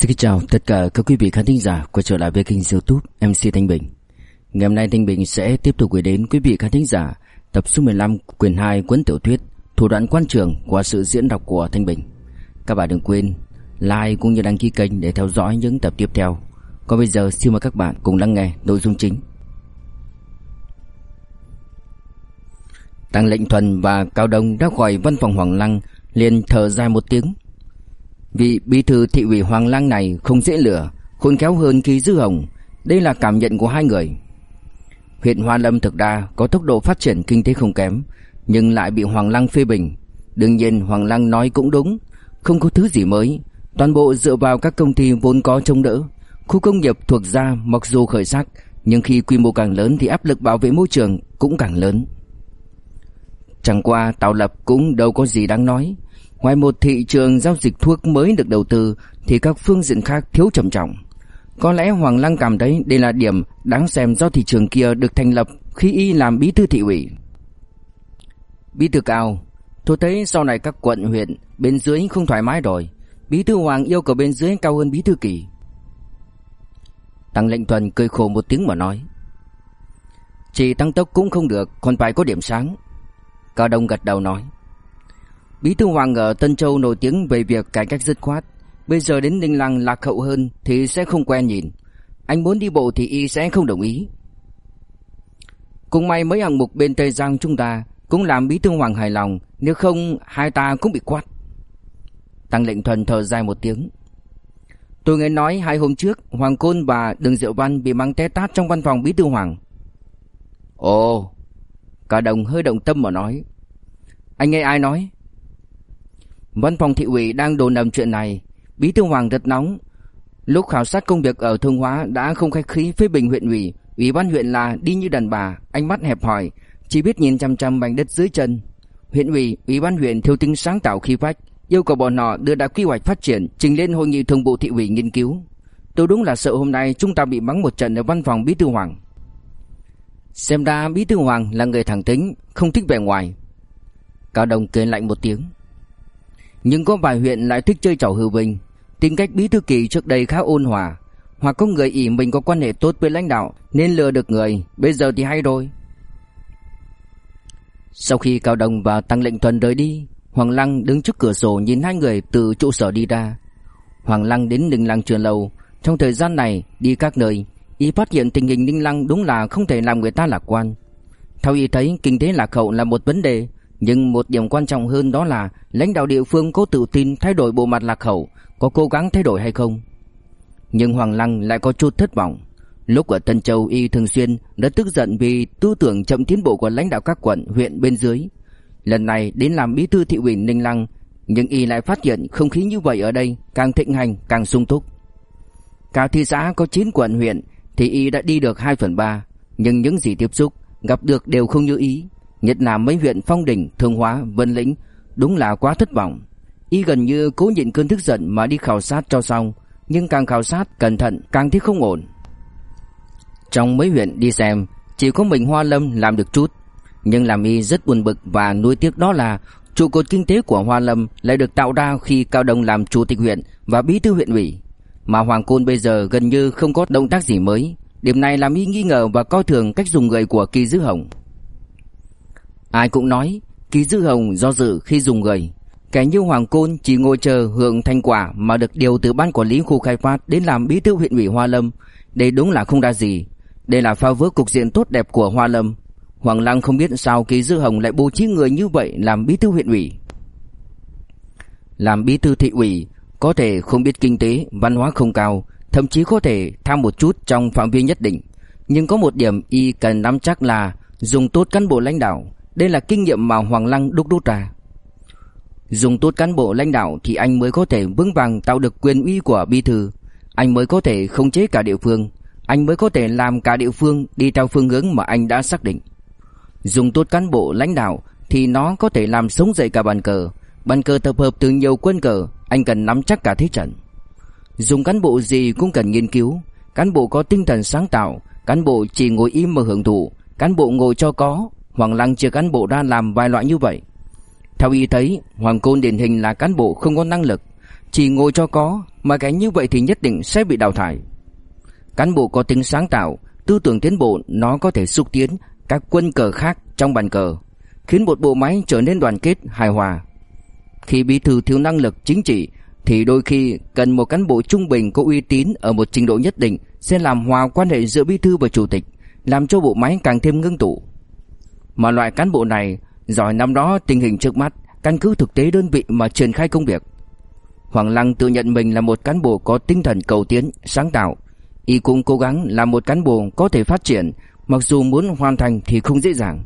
Xin chào tất cả các quý vị khán thính giả quay trở lại với kênh youtube MC Thanh Bình. Ngày hôm nay Thanh Bình sẽ tiếp tục gửi đến quý vị khán thính giả tập số 15 quyển 2 cuốn tiểu thuyết Thủ đoạn quan trường qua sự diễn đọc của Thanh Bình. Các bạn đừng quên like cũng như đăng ký kênh để theo dõi những tập tiếp theo. Còn bây giờ, xin mời các bạn cùng lắng nghe nội dung chính. Tăng lệnh thuần và Cao Đông đã khỏi văn phòng Hoàng Lăng liền thở dài một tiếng. Vị bí thư thị ủy Hoàng Lang này không dễ lửa, khôn khéo hơn khi Dư Hồng. Đây là cảm nhận của hai người. Huyện Hoa Lâm thực ra có tốc độ phát triển kinh tế không kém, nhưng lại bị Hoàng Lang phê bình. Đương nhiên Hoàng Lang nói cũng đúng, không có thứ gì mới, toàn bộ dựa vào các công ty vốn có chống đỡ. Khu công nghiệp thuộc ra mặc dù khởi sắc, nhưng khi quy mô càng lớn thì áp lực bảo vệ môi trường cũng càng lớn. Chẳng qua Tào Lập cũng đâu có gì đáng nói, Ngoài một thị trường giao dịch thuốc mới được đầu tư thì các phương diện khác thiếu trầm trọng. Có lẽ Hoàng Lăng cảm thấy đây là điểm đáng xem do thị trường kia được thành lập khi y làm bí thư thị ủy. Bí thư cao, tôi thấy sau này các quận huyện bên dưới không thoải mái rồi. Bí thư Hoàng yêu cầu bên dưới cao hơn bí thư kỳ. Tăng lệnh tuần cười khổ một tiếng mà nói. Chỉ tăng tốc cũng không được, còn phải có điểm sáng. Cao Đông gật đầu nói. Bí thư Hoàng ở Tân Châu nổi tiếng về việc cải cách dứt khoát. Bây giờ đến Ninh Lăng lạc hậu hơn thì sẽ không quen nhìn. Anh muốn đi bộ thì y sẽ không đồng ý. Cũng may mấy hạng mục bên Tây Giang chúng ta cũng làm Bí thư Hoàng hài lòng, nếu không hai ta cũng bị quát. Tăng lệnh thuần thở dài một tiếng. Tôi nghe nói hai hôm trước Hoàng Côn và Đường Diệu Văn bị mang té tát trong văn phòng Bí thư Hoàng. Ồ, cả đồng hơi động tâm mà nói. Anh nghe ai nói? Văn phòng thị ủy đang đồn đầm chuyện này, Bí thư Hoàng rất nóng. Lúc khảo sát công việc ở Thương Hóa đã không khách khí phê bình huyện ủy, ủy ban huyện là đi như đàn bà, ánh mắt hẹp hòi, chỉ biết nhìn chăm chăm mảnh đất dưới chân. Huyện ủy, ủy ban huyện thiếu tính sáng tạo khi vách, yêu cầu bọn họ đưa ra quy hoạch phát triển, trình lên hội nghị thường vụ thị ủy nghiên cứu. Tôi đúng là sợ hôm nay chúng ta bị mắng một trận ở văn phòng Bí thư Hoàng. Xem ra Bí thư Hoàng là người thẳng tính, không thích vẻ ngoài. Cao Đồng cười lạnh một tiếng. Nhưng có vài huyện lại thích chơi trò hư vinh. Tính cách bí thư kỳ trước đây khá ôn hòa. Hoặc có người ỷ mình có quan hệ tốt với lãnh đạo, Nên lừa được người. Bây giờ thì hay rồi. Sau khi Cao Đồng và Tăng Lệnh thuần rời đi, Hoàng Lăng đứng trước cửa sổ nhìn hai người từ trụ sở đi ra. Hoàng Lăng đến Ninh Lăng trường lâu. Trong thời gian này, đi các nơi, Y phát hiện tình hình Ninh Lăng đúng là không thể làm người ta lạc quan. Theo y thấy, kinh tế lạc hậu là một vấn đề nhưng một điểm quan trọng hơn đó là lãnh đạo địa phương có tự tin thay đổi bộ mặt lạc hậu, có cố gắng thay đổi hay không. Nhưng Hoàng Lăng lại có chút thất vọng. Lúc ở Tân Châu y thường xuyên đã tức giận vì tư tưởng chậm tiến bộ của lãnh đạo các quận, huyện bên dưới. Lần này đến làm bí thư thị ủy Ninh Lăng, nhưng y lại phát hiện không khí như vậy ở đây càng thịnh hành, càng sung túc. Cả thị xã có 9 quận huyện thì y đã đi được 2 phần 3, nhưng những gì tiếp xúc, gặp được đều không như ý. Nhất là mấy huyện Phong Đình, Thương Hóa, Vân Lĩnh Đúng là quá thất vọng. Y gần như cố nhịn cơn tức giận mà đi khảo sát cho xong Nhưng càng khảo sát cẩn thận càng thấy không ổn. Trong mấy huyện đi xem Chỉ có mình Hoa Lâm làm được chút Nhưng làm y rất buồn bực và nuối tiếc đó là Trụ cột kinh tế của Hoa Lâm lại được tạo ra khi Cao Đông làm chủ tịch huyện và bí thư huyện ủy. Mà Hoàng Côn bây giờ gần như không có động tác gì mới. Điểm này làm y nghi ngờ và coi thường cách dùng người của Kỳ Dư Hồng. Ai cũng nói Ký Dư Hồng do dự khi dùng người Kẻ như Hoàng Côn chỉ ngồi chờ hưởng thành quả Mà được điều từ ban quản lý khu khai phát Đến làm bí thư huyện ủy Hoa Lâm. Đây đúng là không đa gì. Đây là phá vỡ cục diện tốt đẹp của Hoa Lâm. Hoàng Lăng không biết sao Ký Dư Hồng lại bố trí người như vậy Làm bí thư huyện ủy. Làm bí thư thị ủy Có thể không biết kinh tế, văn hóa không cao Thậm chí có thể tham một chút trong phạm vi nhất định. Nhưng có một điểm y cần nắm chắc là Dùng tốt cán bộ lãnh đạo đây là kinh nghiệm mà Hoàng Lăng đúc rút ra. Dùng tốt cán bộ lãnh đạo thì anh mới có thể vững vàng tạo được quyền uy của bí thư, anh mới có thể khống chế cả địa phương, anh mới có thể làm cả địa phương đi theo phương hướng mà anh đã xác định. Dùng tốt cán bộ lãnh đạo thì nó có thể làm sống dậy cả bàn cờ, bàn cờ tập hợp từ nhiều quân cờ, anh cần nắm chắc cả thế trận. Dùng cán bộ gì cũng cần nghiên cứu, cán bộ có tinh thần sáng tạo, cán bộ chỉ ngồi im mà hưởng thụ, cán bộ ngồi cho có, Hoàng Lăng chưa cán bộ ra làm vài loại như vậy. Theo y thấy, Hoàng Côn điển hình là cán bộ không có năng lực. Chỉ ngồi cho có Mà cái như vậy thì nhất định sẽ bị đào thải Cán bộ có tính sáng tạo Tư tưởng tiến bộ nó có thể xúc tiến Các quân cờ khác trong bàn cờ Khiến một bộ máy trở nên đoàn kết, hài hòa Khi bí thư thiếu năng lực chính trị Thì đôi khi cần một cán bộ trung bình có uy tín Ở một trình độ nhất định Sẽ làm hòa quan hệ giữa bí thư và chủ tịch Làm cho bộ máy càng thêm ngưng tụ mà loại cán bộ này Giỏi năm đó tình hình trước mắt Căn cứ thực tế đơn vị mà triển khai công việc. Hoàng Lăng tự nhận mình là một cán bộ có tinh thần cầu tiến, sáng tạo. Y cũng cố gắng làm một cán bộ có thể phát triển Mặc dù muốn hoàn thành thì không dễ dàng.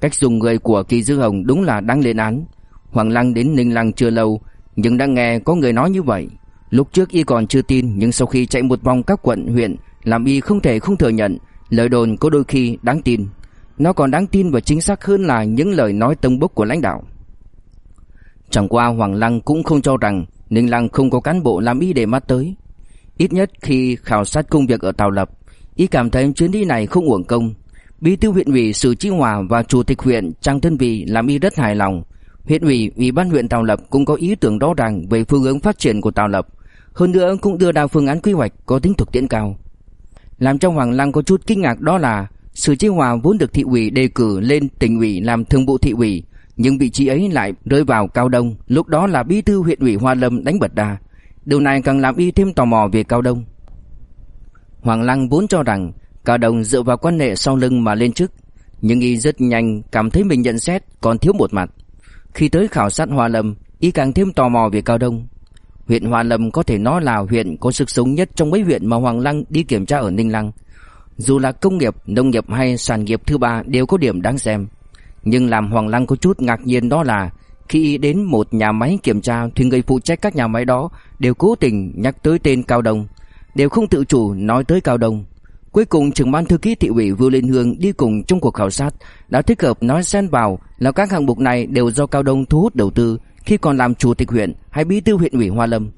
Cách dùng người của Kỳ Dư Hồng đúng là đáng lên án. Hoàng Lăng đến Ninh Lăng chưa lâu Nhưng đã nghe có người nói như vậy. Lúc trước y còn chưa tin Nhưng sau khi chạy một vòng các quận huyện Làm y không thể không thừa nhận Lời đồn có đôi khi đáng tin. Nó còn đáng tin và chính xác hơn là những lời nói tông bốc của lãnh đạo. Chẳng qua Hoàng Lăng cũng không cho rằng Ninh Lăng không có cán bộ làm y để mắt tới. Ít nhất khi khảo sát công việc ở Tàu Lập Y cảm thấy chuyến đi này không uổng công. Bí thư huyện ủy Sử Chi Hòa và chủ tịch huyện Trang Thân Vì làm y rất hài lòng. Huyện ủy, ủy ban huyện Tàu Lập cũng có ý tưởng rõ ràng về phương hướng phát triển của Tàu Lập Hơn nữa cũng đưa ra phương án quy hoạch có tính thực tiễn cao. Làm cho Hoàng Lăng có chút kinh ngạc đó là Sử Chi Hòa vốn được thị ủy đề cử lên tỉnh ủy làm thường vụ thị ủy, Nhưng vị trí ấy lại rơi vào Cao Đông, Lúc đó là bí thư huyện ủy Hoa Lâm đánh bật đà. Điều này càng làm y thêm tò mò về Cao Đông. Hoàng Lăng vốn cho rằng Cao Đông dựa vào quan hệ sau lưng mà lên chức, Nhưng y rất nhanh cảm thấy mình nhận xét còn thiếu một mặt. Khi tới khảo sát Hoa Lâm, Y càng thêm tò mò về Cao Đông. Huyện Hoa Lâm có thể nói là huyện có sức sống nhất trong mấy huyện mà Hoàng Lăng đi kiểm tra ở Ninh Lăng. Dù là công nghiệp, nông nghiệp hay sản nghiệp thứ ba đều có điểm đáng xem. Nhưng làm Hoàng Lăng có chút ngạc nhiên đó là Khi đến một nhà máy kiểm tra thì người phụ trách các nhà máy đó đều cố tình nhắc tới tên Cao Đông Đều không tự chủ nói tới Cao Đông. Cuối cùng trưởng ban thư ký thị ủy Vưu Liên Hương đi cùng trong cuộc khảo sát đã thích hợp nói xen vào là các hạng mục này đều do Cao Đông thu hút đầu tư khi còn làm chủ tịch huyện hay bí thư huyện ủy Hoa Lâm.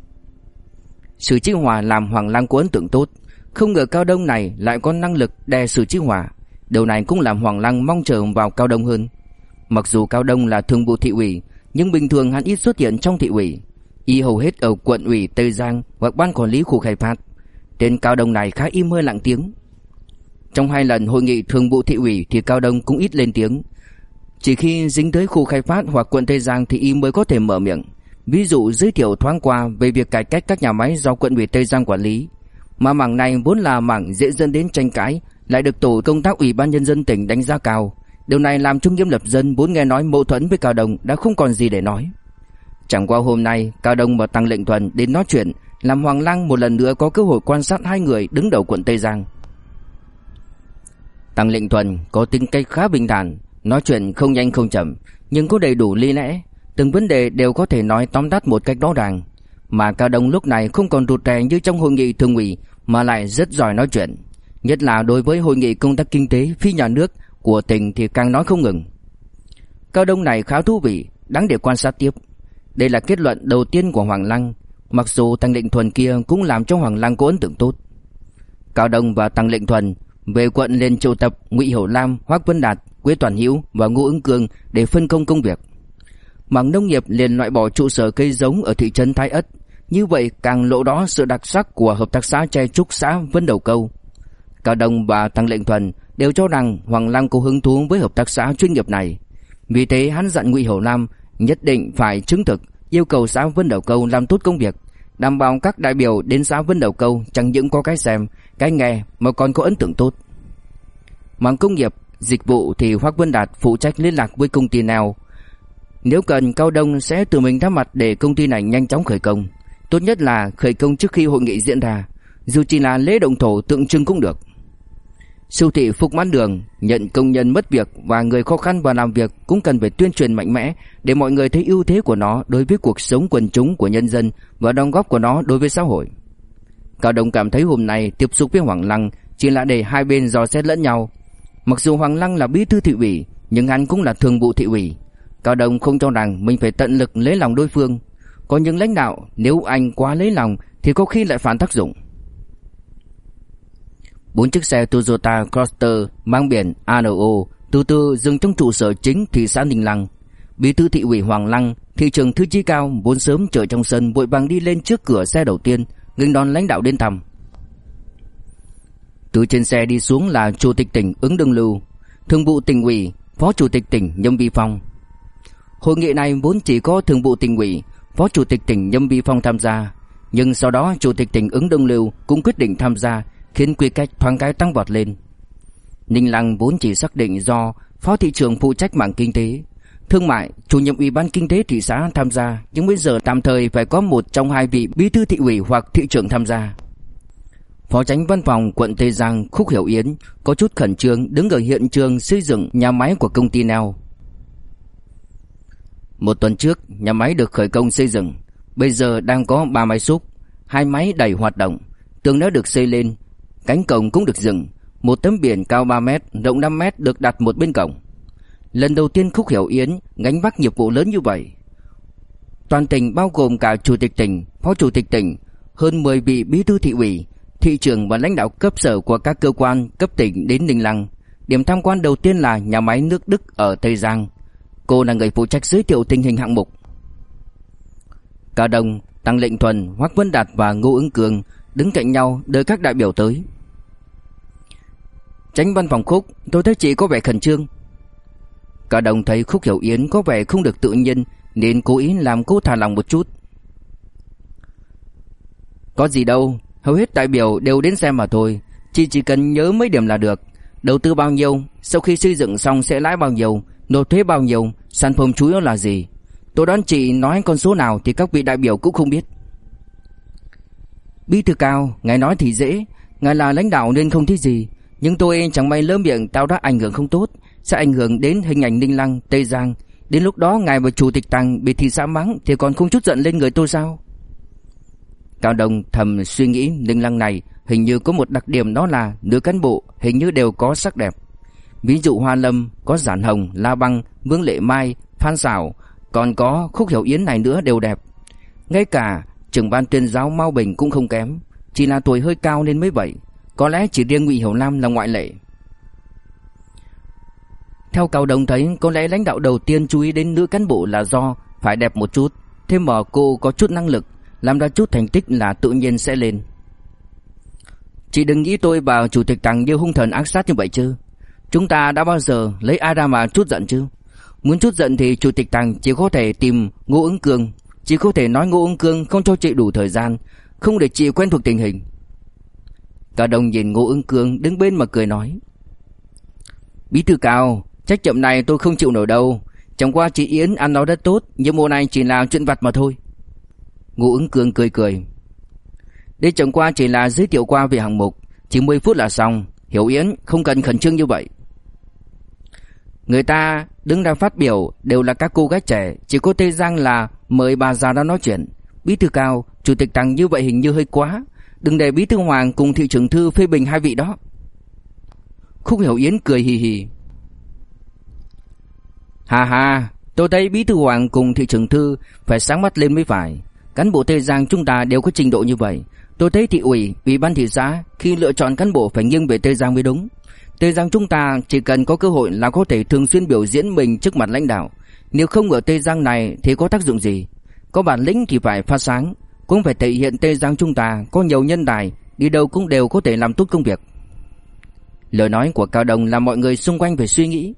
Sử Chi Hòa làm Hoàng Lăng có ấn tượng tốt, không ngờ Cao Đông này lại có năng lực đè Sử Chi Hòa, điều này cũng làm Hoàng Lăng mong chờ vào Cao Đông hơn. Mặc dù Cao Đông là thường vụ thị ủy, nhưng bình thường hắn ít xuất hiện trong thị ủy, y hầu hết ở quận ủy Tây Giang hoặc ban quản lý khu khai phát. Tên Cao Đông này khá im hơi lặng tiếng, trong hai lần hội nghị thường vụ thị ủy thì Cao Đông cũng ít lên tiếng. Chỉ khi dính tới khu khai phát hoặc quận Tây Giang thì y mới có thể mở miệng. Ví dụ giới thiệu thoáng qua về việc cải cách các nhà máy do quận ủy Tây Giang quản lý. Mà mảng này vốn là mảng dễ dẫn đến tranh cãi, lại được tổ công tác ủy ban nhân dân tỉnh đánh giá cao. Điều này làm Trung Nghiêm Lập Dân vốn nghe nói mâu thuẫn với Cao đồng đã không còn gì để nói. Chẳng qua hôm nay, Cao đồng và Tăng Lệnh Thuần đến nói chuyện, làm Hoàng Lăng một lần nữa có cơ hội quan sát hai người đứng đầu quận Tây Giang. Tăng Lệnh Thuần có tính cách khá bình thản, nói chuyện không nhanh không chậm, nhưng có đầy đủ lý lẽ, từng vấn đề đều có thể nói tóm tắt một cách rõ ràng. Mà Cao Đông lúc này không còn rụt rè như trong hội nghị thường ủy mà lại rất giỏi nói chuyện, nhất là đối với hội nghị công tác kinh tế phi nhà nước của tỉnh thì càng nói không ngừng. Cao Đông này khá thú vị, đáng để quan sát tiếp. Đây là kết luận đầu tiên của Hoàng Lăng, mặc dù Tăng Lệnh Thuần kia cũng làm cho Hoàng Lăng có ấn tượng tốt. Cao Đông và Tăng Lệnh Thuần về quận lên triệu tập Ngụy Hiểu Lam, Hoắc Vân Đạt, Quế Toàn Hữu và Ngô Ứng cường để phân công công việc. Mảng nông nghiệp liền loại bỏ trụ sở cây giống ở thị trấn Thái Ất, như vậy càng lộ rõ sự đặc sắc của hợp tác xã tre trúc xã Vân Đầu Câu. Cao Đông và Tăng Lệnh Thuần đều cho rằng Hoàng Lăng có hứng thú với hợp tác xã chuyên nghiệp này. Vì thế hắn dặn Ngụy Hiểu nam nhất định phải chứng thực yêu cầu xã Vân Đầu Câu làm tốt công việc, đảm bảo các đại biểu đến xã Vân Đầu Câu chẳng những có cái xem, cái nghe mà còn có ấn tượng tốt. Mảng công nghiệp, dịch vụ thì Hoắc Vân Đạt phụ trách liên lạc với công ty nào. Nếu cần Cao Đông sẽ tự mình ra mặt để công ty này nhanh chóng khởi công. Tốt nhất là khởi công trước khi hội nghị diễn ra, dù chỉ là lễ động thổ tượng trưng cũng được. Siêu thị Phục Mãn Đường nhận công nhân mất việc và người khó khăn vào làm việc cũng cần phải tuyên truyền mạnh mẽ để mọi người thấy ưu thế của nó đối với cuộc sống quần chúng của nhân dân và đóng góp của nó đối với xã hội. Cao Đông cảm thấy hôm nay tiếp xúc với Hoàng Lăng chỉ là để hai bên dò xét lẫn nhau. Mặc dù Hoàng Lăng là bí thư thị ủy, nhưng hắn cũng là thường vụ thị ủy. Cao Đông không cho rằng mình phải tận lực lấy lòng đối phương. Có những lãnh đạo nếu anh quá lấy lòng thì có khi lại phản tác dụng. Bốn chiếc xe Toyota Crosser mang biển ANO từ từ dừng trong trụ sở chính thị xã Ninh Lăng. Bí thư thị ủy Hoàng Lăng, thị trưởng Thư Chí Cao vốn sớm chờ trong sân vội vàng đi lên trước cửa xe đầu tiên, nghênh đón lãnh đạo đến thăm. Từ trên xe đi xuống là chủ tịch tỉnh ứng đương lưu, thường vụ tỉnh ủy, phó chủ tịch tỉnh Nhâm Vi Phong. Hội nghị này vốn chỉ có thường vụ tỉnh ủy, phó chủ tịch tỉnh Nhâm Vi Phong tham gia, nhưng sau đó chủ tịch tỉnh ứng Đông lưu cũng quyết định tham gia, khiến quy cách thoáng cái tăng vọt lên. Ninh Lăng vốn chỉ xác định do phó thị trưởng phụ trách mảng kinh tế, thương mại, chủ nhiệm ủy ban kinh tế thị xã tham gia, nhưng bây giờ tạm thời phải có một trong hai vị bí thư thị ủy hoặc thị trưởng tham gia. Phó tránh văn phòng quận Tây Giang Khúc Hiểu Yến có chút khẩn trương đứng ở hiện trường xây dựng nhà máy của công ty nào. Một tuần trước, nhà máy được khởi công xây dựng, bây giờ đang có 3 máy xúc, hai máy đầy hoạt động, tường đã được xây lên, cánh cổng cũng được dựng, một tấm biển cao 3 mét, rộng 5 mét được đặt một bên cổng. Lần đầu tiên Khúc Hiểu Yến gánh vác nhiệm vụ lớn như vậy. Toàn tỉnh bao gồm cả chủ tịch tỉnh, phó chủ tịch tỉnh, hơn 10 vị bí thư thị ủy, thị trưởng và lãnh đạo cấp sở của các cơ quan cấp tỉnh đến Ninh Lăng. Điểm tham quan đầu tiên là nhà máy nước Đức ở Tây Giang. Cô là người phụ trách giới thiệu tình hình hạng mục. Cả Đồng, Tăng Lệnh Thuần, Hoắc Vân Đạt và Ngô Ứng Cường đứng cạnh nhau đợi các đại biểu tới. Tránh văn phòng Khúc, tôi thấy chị có vẻ khẩn trương. Cả Đồng thấy Khúc Hiểu Yến có vẻ không được tự nhiên nên cố ý làm cô thả lòng một chút. Có gì đâu, Hầu hết đại biểu đều đến xem mà thôi Chị chỉ cần nhớ mấy điểm là được Đầu tư bao nhiêu Sau khi xây dựng xong sẽ lãi bao nhiêu Nộp thuế bao nhiêu Sản phẩm chủ yếu là gì? Tôi đoán chị nói con số nào Thì các vị đại biểu cũng không biết. Bí thư cao Ngài nói thì dễ. Ngài là lãnh đạo nên không thấy gì. Nhưng tôi chẳng may lỡ miệng tao đã ảnh hưởng không tốt. Sẽ ảnh hưởng đến hình ảnh Ninh Lăng, Tây Giang. Đến lúc đó ngài và chủ tịch Tăng bị thị xã mắng Thì còn không chút giận lên người tôi sao? Cao Đông thầm suy nghĩ Ninh Lăng này hình như có một đặc điểm đó là nữ cán bộ hình như đều có sắc đẹp. Ví dụ Hoa Lâm, có Giản Hồng, La Băng, Vương Lệ Mai, Phan Sảo, còn có Khúc Hiểu Yến này nữa đều đẹp. Ngay cả trưởng ban tuyên giáo Mao Bình cũng không kém, chỉ là tuổi hơi cao nên mới vậy. Có lẽ chỉ riêng Ngụy Hiểu Lam là ngoại lệ. Theo Cao đồng thấy, có lẽ lãnh đạo đầu tiên chú ý đến nữ cán bộ là do phải đẹp một chút, thêm mở cô có chút năng lực, làm ra chút thành tích là tự nhiên sẽ lên Chị đừng nghĩ tôi và chủ tịch Tằng như hung thần ác sát như vậy chứ Chúng ta đã bao giờ lấy ai ra mà chút giận chứ Muốn chút giận thì chủ tịch Tằng chỉ có thể tìm Ngô ứng cương. Chỉ có thể nói Ngô ứng cương không cho chị đủ thời gian, Không để chị quen thuộc tình hình. Cả đồng nhìn Ngô ứng cương đứng bên mà cười nói, Bí thư cao, Trách chậm này tôi không chịu nổi đâu. Chẳng qua chị Yến ăn nói rất tốt, Nhưng mùa này chỉ là chuyện vặt mà thôi. Ngô ứng cương cười cười Đây chẳng qua chỉ là giới thiệu qua về hạng mục, Chỉ 10 phút là xong. Hiểu Yến, không cần khẩn trương như vậy. Người ta đứng ra phát biểu Đều là các cô gái trẻ Chỉ có Tê Giang là mời bà già ra nói chuyện. Bí thư cao Chủ tịch tăng như vậy hình như hơi quá. Đừng để Bí thư Hoàng cùng thị trưởng thư phê bình hai vị đó. Khúc Hiểu Yến cười hì hì. Hà hà Tôi thấy Bí thư Hoàng cùng thị trưởng thư Phải sáng mắt lên mới phải. Cán bộ Tây Giang chúng ta đều có trình độ như vậy. Tôi thấy thị ủy, ủy ban thị xã khi lựa chọn cán bộ phải nghiêng về Tây Giang mới đúng. Tây Giang chúng ta chỉ cần có cơ hội là có thể thường xuyên biểu diễn mình trước mặt lãnh đạo. Nếu không ở Tây Giang này thì có tác dụng gì? Có bản lĩnh thì phải phát sáng, cũng phải thể hiện Tây Giang chúng ta có nhiều nhân tài, đi đâu cũng đều có thể làm tốt công việc. Lời nói của Cao Đông làm mọi người xung quanh phải suy nghĩ.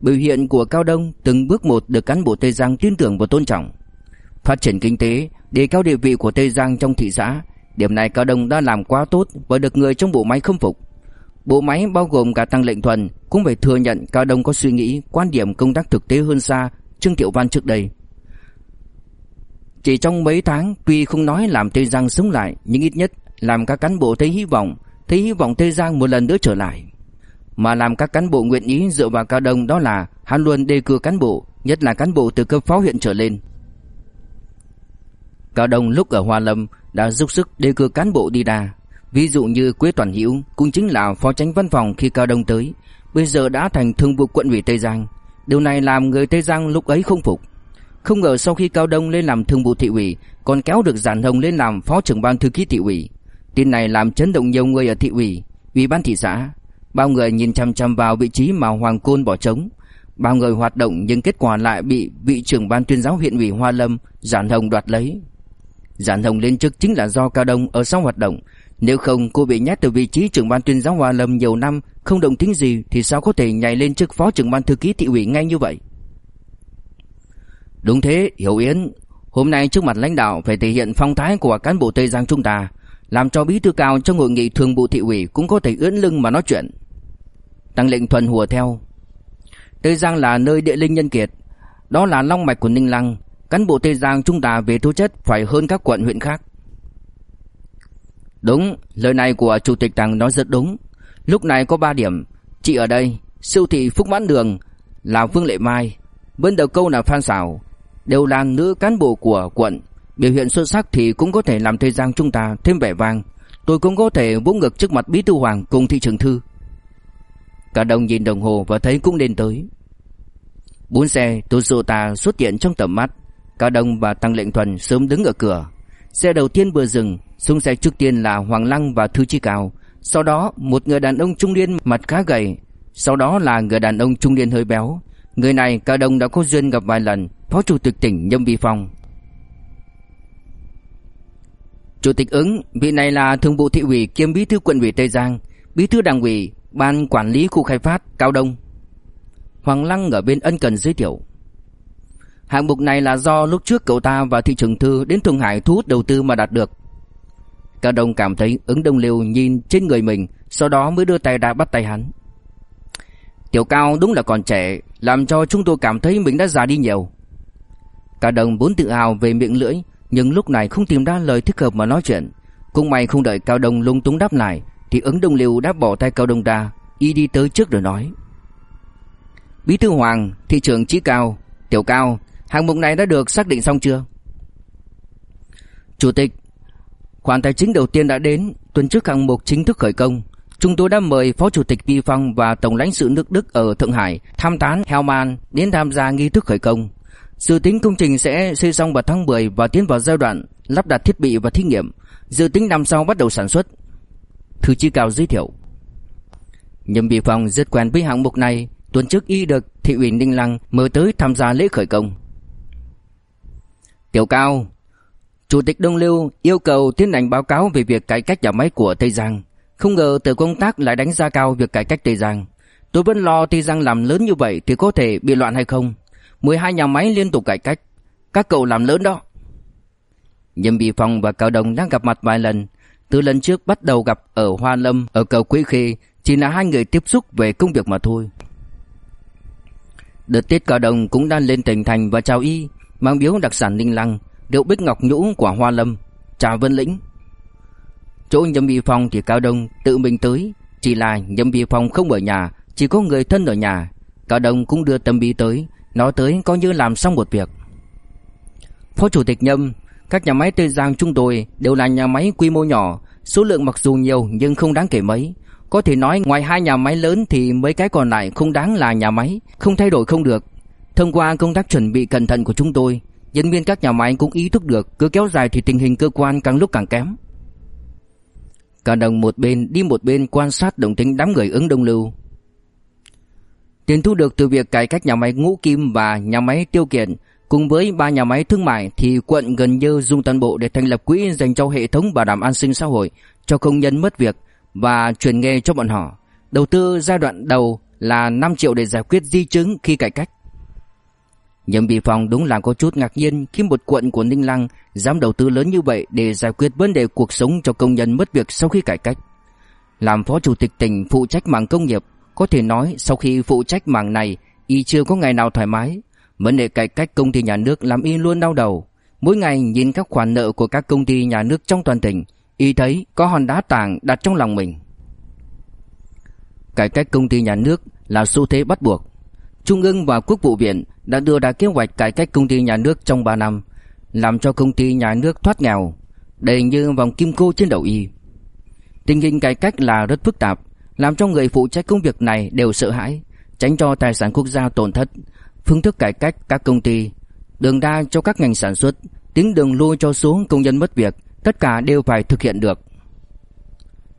Biểu hiện của Cao Đông từng bước một được cán bộ Tây Giang tin tưởng và tôn trọng. Phát triển kinh tế, đề cao địa vị của Tây Giang trong thị xã, điểm này Cao Đông đã làm quá tốt và được người trong bộ máy khâm phục. Bộ máy bao gồm cả Tăng Lệnh Thuần cũng phải thừa nhận Cao Đông có suy nghĩ, quan điểm công tác thực tế hơn xa Trương Tiểu Văn trước đây. Chỉ trong mấy tháng, tuy không nói làm Tây Giang sống lại, nhưng ít nhất làm các cán bộ thấy hy vọng, thấy hy vọng Tây Giang một lần nữa trở lại. Mà làm các cán bộ nguyện ý dựa vào Cao Đông đó là hắn luôn đề cử cán bộ, nhất là cán bộ từ cấp phó huyện trở lên. Cao Đông lúc ở Hoa Lâm đã giúp sức đề cử cán bộ đi đà. Ví dụ như Quế Toàn Hữu cũng chính là phó tránh văn phòng khi Cao Đông tới, bây giờ đã thành thương vụ quận ủy Tây Giang. Điều này làm người Tây Giang lúc ấy không phục. Không ngờ sau khi Cao Đông lên làm thương vụ thị ủy, còn kéo được Giản Hồng lên làm phó trưởng ban thư ký thị ủy. Tin này làm chấn động nhiều người ở thị ủy, ủy ban thị xã. Bao người nhìn chăm chăm vào vị trí mà Hoàng Côn bỏ trống. bao người hoạt động nhưng kết quả lại bị vị trưởng ban tuyên giáo huyện ủy Hoa Lâm Giản Hồng đoạt lấy. Giản Hồng lên chức chính là do Cao Đông ở sau hoạt động, nếu không cô bị nhét từ vị trí trưởng ban tuyên giáo Hoa Lâm nhiều năm không động tính gì thì sao có thể nhảy lên chức phó trưởng ban thư ký thị ủy ngay như vậy? Đúng thế, Hiểu Yến, hôm nay trước mặt lãnh đạo phải thể hiện phong thái của cán bộ Tây Giang chúng ta, làm cho bí thư cao trong hội nghị thường vụ thị ủy cũng có thể ưỡn lưng mà nói chuyện. Tăng lệnh thuần hùa theo. Tây Giang là nơi địa linh nhân kiệt, đó là long mạch của Ninh Lăng, cán bộ Tây Giang chúng ta về tố chất phải hơn các quận huyện khác. Đúng, lời này của chủ tịch Tăng nói rất đúng. Lúc này có 3 điểm, chị ở đây, siêu thị Phúc Mãn Đường là vương Lệ Mai, bên đầu câu là Phan Sảo, đều là nữ cán bộ của quận, biểu hiện xuất sắc thì cũng có thể làm Tây Giang chúng ta thêm vẻ vang. Tôi cũng có thể vỗ ngực trước mặt Bí thư Hoàng cùng thị trưởng thư. Cả đồng nhìn đồng hồ và thấy cũng nên tới. Bốn xe Toyota xuất hiện trong tầm mắt. Cả đồng và Tăng Lệnh Thuần sớm đứng ở cửa. Xe đầu tiên vừa dừng, xuống xe trước tiên là Hoàng Lăng và Thư Chi Cao. Sau đó một người đàn ông trung niên mặt khá gầy. Sau đó là người đàn ông trung niên hơi béo. Người này cả đồng đã có duyên gặp vài lần, Phó Chủ tịch tỉnh Nhâm Vi Phong. Chủ tịch ứng, vị này là thường vụ thị ủy kiêm bí thư quận ủy Tây Giang, bí thư đảng ủy, ban quản lý khu khai phát Cao Đông. Hoàng Lăng ở bên ân cần giới thiệu. Hạng mục này là do lúc trước cậu ta và thị trường thư đến Thượng Hải thu hút đầu tư mà đạt được. Cao Đông cảm thấy ứng đông liều nhìn trên người mình, sau đó mới đưa tay ra bắt tay hắn. Tiểu Cao đúng là còn trẻ, làm cho chúng tôi cảm thấy mình đã già đi nhiều. Cao Đông vốn tự hào về miệng lưỡi, nhưng lúc này không tìm ra lời thích hợp mà nói chuyện. Cũng may không đợi Cao Đông lung túng đáp lại, thì ứng đông liều đã bỏ tay Cao Đông ra, y đi tới trước rồi nói. Bí thư Hoàng, thị trưởng Chí Cao, Tiểu Cao, hạng mục này đã được xác định xong chưa? Chủ tịch, khoản tài chính đầu tiên đã đến, tuần trước hạng mục chính thức khởi công. Chúng tôi đã mời Phó Chủ tịch Vi Phong và Tổng lãnh sự nước Đức ở Thượng Hải tham tán Helman đến tham gia nghi thức khởi công. Dự tính công trình sẽ xây xong vào tháng 10 và tiến vào giai đoạn lắp đặt thiết bị và thí nghiệm. Dự tính năm sau bắt đầu sản xuất. Thư chi Cao giới thiệu. Nhâm Vi Phong rất quen với hạng mục này, tuần trước y được thị ủy Ninh Lăng mời tới tham gia lễ khởi công. Tiểu Cao, Chủ tịch Đông Lưu yêu cầu tiến hành báo cáo về việc cải cách nhà máy của Tây Giang. Không ngờ từ công tác lại đánh giá cao việc cải cách Tây Giang. Tôi vẫn lo Tây Giang làm lớn như vậy thì có thể bị loạn hay không. 12 nhà máy liên tục cải cách. Các cậu làm lớn đó. Nhâm bị Phong và Cao Đông đang gặp mặt vài lần. Từ lần trước bắt đầu gặp ở Hoa Lâm, ở cầu quỹ Khê, chỉ là hai người tiếp xúc về công việc mà thôi. Đợt Tết Cao Đông cũng đang lên tỉnh thành và chào y, mang biếu đặc sản Ninh Lăng, rượu bích ngọc nhũ của Hoa Lâm, trà Vân Lĩnh. Chỗ Nhâm Vi Phong thì Cao Đông tự mình tới, chỉ là Nhâm Vi Phong không ở nhà, chỉ có người thân ở nhà. Cao Đông cũng đưa Tâm Bi tới, nói tới coi như làm xong một việc. Phó Chủ tịch Nhâm, các nhà máy Tây Giang chúng tôi đều là nhà máy quy mô nhỏ, số lượng mặc dù nhiều nhưng không đáng kể mấy. Có thể nói ngoài hai nhà máy lớn thì mấy cái còn lại không đáng là nhà máy, không thay đổi không được. Thông qua công tác chuẩn bị cẩn thận của chúng tôi, nhân viên các nhà máy cũng ý thức được cứ kéo dài thì tình hình cơ quan càng lúc càng kém. Cả đồng một bên đi một bên quan sát động tĩnh đám người ứng đông lưu. Tiền thu được từ việc cải cách nhà máy Ngũ Kim và nhà máy Tiêu Kiện cùng với ba nhà máy thương mại thì quận gần như dùng toàn bộ để thành lập quỹ dành cho hệ thống bảo đảm an sinh xã hội cho công nhân mất việc và chuyển nghề cho bọn họ. Đầu tư giai đoạn đầu là 5 triệu để giải quyết di chứng khi cải cách. Nhậm Bị Phong đúng là có chút ngạc nhiên khi một quận của Ninh Lăng dám đầu tư lớn như vậy để giải quyết vấn đề cuộc sống cho công nhân mất việc sau khi cải cách. Làm phó chủ tịch tỉnh phụ trách mảng công nghiệp, có thể nói sau khi phụ trách mảng này, y chưa có ngày nào thoải mái. Vấn đề cải cách công ty nhà nước làm y luôn đau đầu. Mỗi ngày nhìn các khoản nợ của các công ty nhà nước trong toàn tỉnh, y thấy có hòn đá tảng đặt trong lòng mình. Cải cách công ty nhà nước là xu thế bắt buộc. Trung ương và Quốc vụ viện đã đưa ra kế hoạch cải cách công ty nhà nước trong 3 năm, làm cho công ty nhà nước thoát nghèo, đầy như vòng kim cô trên đầu y. Tình hình cải cách là rất phức tạp, làm cho người phụ trách công việc này đều sợ hãi, tránh cho tài sản quốc gia tổn thất, phương thức cải cách các công ty, đường đa cho các ngành sản xuất, tính đường lui cho số công nhân mất việc, tất cả đều phải thực hiện được.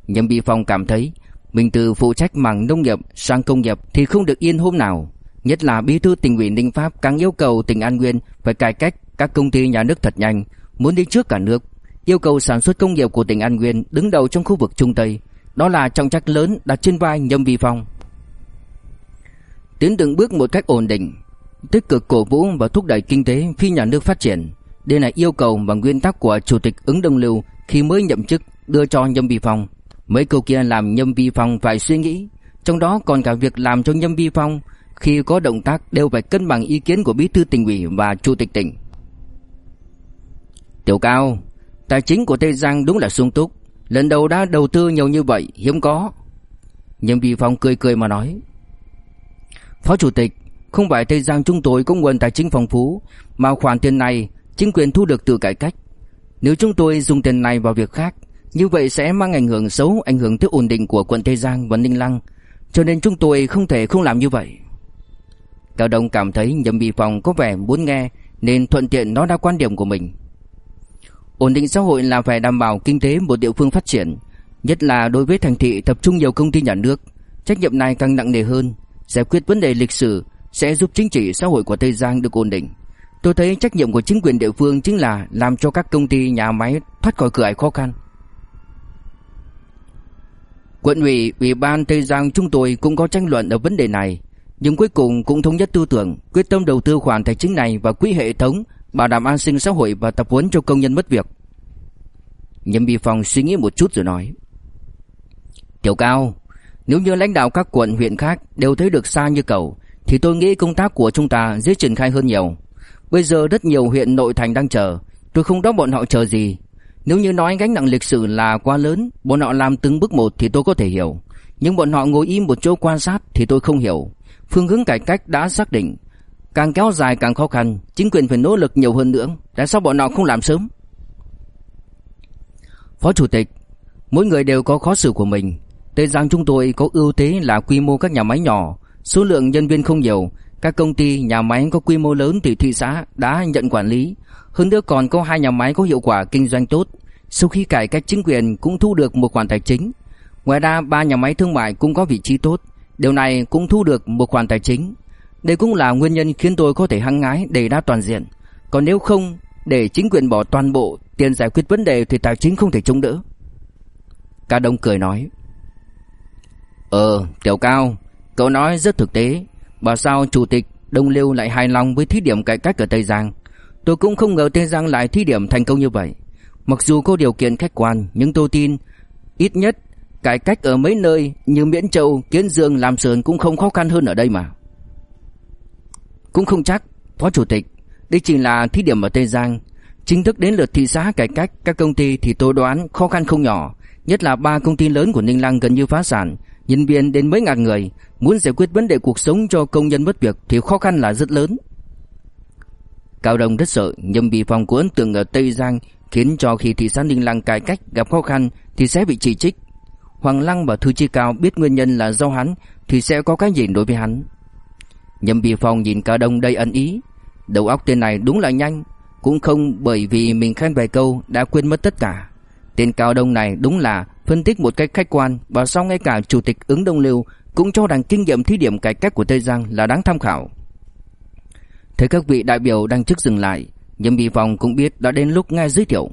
Nhâm Bị Phong cảm thấy mình từ phụ trách mảng nông nghiệp sang công nghiệp thì không được yên hôm nào. Nhất là bí thư tỉnh ủy Ninh Pháp càng yêu cầu tỉnh An Nguyên phải cải cách các công ty nhà nước thật nhanh, muốn đi trước cả nước, yêu cầu sản xuất công nghiệp của tỉnh An Nguyên đứng đầu trong khu vực Trung Tây, đó là trọng trách lớn đặt trên vai Nhâm Vi Phong. Tiến từng bước một cách ổn định, tích cực cổ vũ và thúc đẩy kinh tế phi nhà nước phát triển. Đây là yêu cầu và nguyên tắc của Chủ tịch ứng Đông Lưu khi mới nhậm chức đưa cho Nhâm Vi Phong. Mấy câu kia làm Nhâm Vi Phong phải suy nghĩ, trong đó còn cả việc làm cho Nhâm Vi Phong khi có động tác đều phải cân bằng ý kiến của Bí thư tỉnh ủy và Chủ tịch tỉnh. Tiểu Cao, tài chính của Tây Giang đúng là sung túc, lần đầu đã đầu tư nhiều như vậy, hiếm có. Nhân Vi phòng cười cười mà nói. Phó Chủ tịch, không phải Tây Giang chúng tôi có nguồn tài chính phong phú, mà khoản tiền này chính quyền thu được từ cải cách. Nếu chúng tôi dùng tiền này vào việc khác, như vậy sẽ mang ảnh hưởng xấu, ảnh hưởng tới ổn định của quận Tây Giang và Ninh Lăng, cho nên chúng tôi không thể không làm như vậy. Cao Đông cảm thấy Nhậm Bị Phòng có vẻ muốn nghe nên thuận tiện nói ra quan điểm của mình. Ổn định xã hội là phải đảm bảo kinh tế một địa phương phát triển, nhất là đối với thành thị tập trung nhiều công ty nhà nước. Trách nhiệm này càng nặng nề hơn, giải quyết vấn đề lịch sử sẽ giúp chính trị xã hội của Tây Giang được ổn định. Tôi thấy trách nhiệm của chính quyền địa phương chính là làm cho các công ty nhà máy thoát khỏi cửa ải khó khăn. Quận ủy, ủy ban Tây Giang chúng tôi cũng có tranh luận ở vấn đề này, nhưng cuối cùng cũng thống nhất tư tưởng, quyết tâm đầu tư khoản tài chính này vào quỹ hệ thống, bảo đảm an sinh xã hội và tập huấn cho công nhân mất việc. Nhâm Bi Phong suy nghĩ một chút rồi nói: "Tiểu Cao, nếu như lãnh đạo các quận huyện khác đều thấy được xa như cầu, thì tôi nghĩ công tác của chúng ta dễ triển khai hơn nhiều. Bây giờ rất nhiều huyện nội thành đang chờ, tôi không đóng bọn họ chờ gì. Nếu như nói gánh nặng lịch sử là quá lớn, bọn họ làm từng bước một thì tôi có thể hiểu. Nhưng bọn họ ngồi im một chỗ quan sát thì tôi không hiểu. Phương hướng cải cách đã xác định, càng kéo dài càng khó khăn, chính quyền phải nỗ lực nhiều hơn nữa. Tại sao bọn họ không làm sớm? Phó Chủ tịch, mỗi người đều có khó xử của mình. Tây Giang chúng tôi có ưu thế là quy mô các nhà máy nhỏ, số lượng nhân viên không nhiều, các công ty, nhà máy có quy mô lớn thì thị xã đã nhận quản lý, hơn nữa còn có hai nhà máy có hiệu quả kinh doanh tốt. Sau khi cải cách chính quyền cũng thu được một khoản tài chính. Ngoài ra ba nhà máy thương mại cũng có vị trí tốt, điều này cũng thu được một khoản tài chính. Đây cũng là nguyên nhân khiến tôi có thể hăng ngái để đáp toàn diện. Còn nếu không, để chính quyền bỏ toàn bộ tiền giải quyết vấn đề thì tài chính không thể chống đỡ. Ca Đông cười nói. Ờ, Tiểu Cao, cậu nói rất thực tế. Bảo sao Chủ tịch Đông Liêu lại hài lòng với thí điểm cải cách ở Tây Giang. Tôi cũng không ngờ Tây Giang lại thí điểm thành công như vậy. Mặc dù có điều kiện khách quan, nhưng tôi tin ít nhất cải cách ở mấy nơi như Miễn Châu, Kiến Dương, Lam Sơn cũng không khó khăn hơn ở đây mà. Cũng không chắc, Phó Chủ tịch, đây chỉ là thí điểm ở Tây Giang. Chính thức đến lượt thị xã cải cách các công ty thì tôi đoán khó khăn không nhỏ, nhất là ba công ty lớn của Ninh Lăng gần như phá sản, nhân viên đến mấy ngàn người, muốn giải quyết vấn đề cuộc sống cho công nhân mất việc thì khó khăn là rất lớn. Cao Đông rất sợ nhầm bị phòng của ấn tượng ở Tây Giang khiến cho khi thị xã Ninh Lăng cải cách gặp khó khăn thì sẽ bị chỉ trích. Hoàng Lăng và Thư Chi Cao biết nguyên nhân là do hắn thì sẽ có cái gì đối với hắn. Nhâm Bì Phong nhìn Cao Đông đầy ẩn ý, đầu óc tên này đúng là nhanh, cũng không bởi vì mình khen vài câu đã quên mất tất cả. Tên Cao Đông này đúng là phân tích một cách khách quan và sau ngay cả chủ tịch ứng Đông Lưu cũng cho rằng kinh nghiệm thí điểm cải cách của Tây Giang là đáng tham khảo. Thấy các vị đại biểu đang chức dừng lại, Nhâm Bì Phong cũng biết đã đến lúc nghe giới thiệu.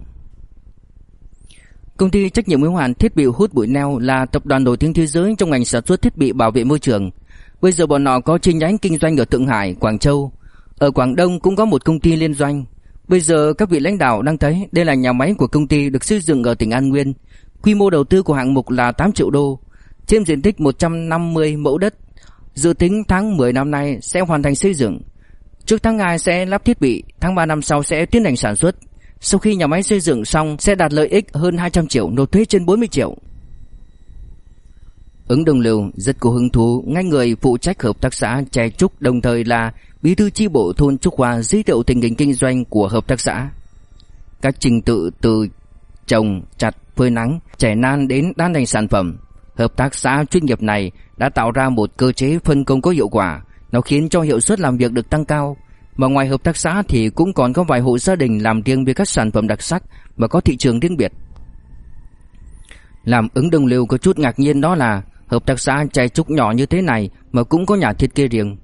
Công ty trách nhiệm hữu hạn thiết bị hút bụi neo là tập đoàn nổi tiếng thế giới trong ngành sản xuất thiết bị bảo vệ môi trường. Bây giờ bọn họ có chi nhánh kinh doanh ở Thượng Hải, Quảng Châu. Ở Quảng Đông cũng có một công ty liên doanh. Bây giờ các vị lãnh đạo đang thấy đây là nhà máy của công ty được xây dựng ở tỉnh An Nguyên. Quy mô đầu tư của hạng mục là 8 triệu đô, trên diện tích 150 mẫu đất. Dự tính tháng 10 năm nay sẽ hoàn thành xây dựng. Trước tháng 2 sẽ lắp thiết bị, tháng 3 năm sau sẽ tiến hành sản xuất. Sau khi nhà máy xây dựng xong sẽ đạt lợi ích hơn 200 triệu, nộp thuế trên 40 triệu. Ứng Đồng Lưu rất có hứng thú, ngay người phụ trách hợp tác xã Trẻ Trúc đồng thời là bí thư chi bộ thôn Trúc Hoa giới thiệu tình hình kinh doanh của hợp tác xã. Các trình tự từ trồng, chặt, phơi nắng, chảy nan đến đan thành sản phẩm. Hợp tác xã chuyên nghiệp này đã tạo ra một cơ chế phân công có hiệu quả, nó khiến cho hiệu suất làm việc được tăng cao. Mà ngoài hợp tác xã thì cũng còn có vài hộ gia đình làm riêng với các sản phẩm đặc sắc và có thị trường riêng biệt. Làm ứng đồng liêu có chút ngạc nhiên đó là hợp tác xã chai trúc nhỏ như thế này mà cũng có nhà thiết kế riêng.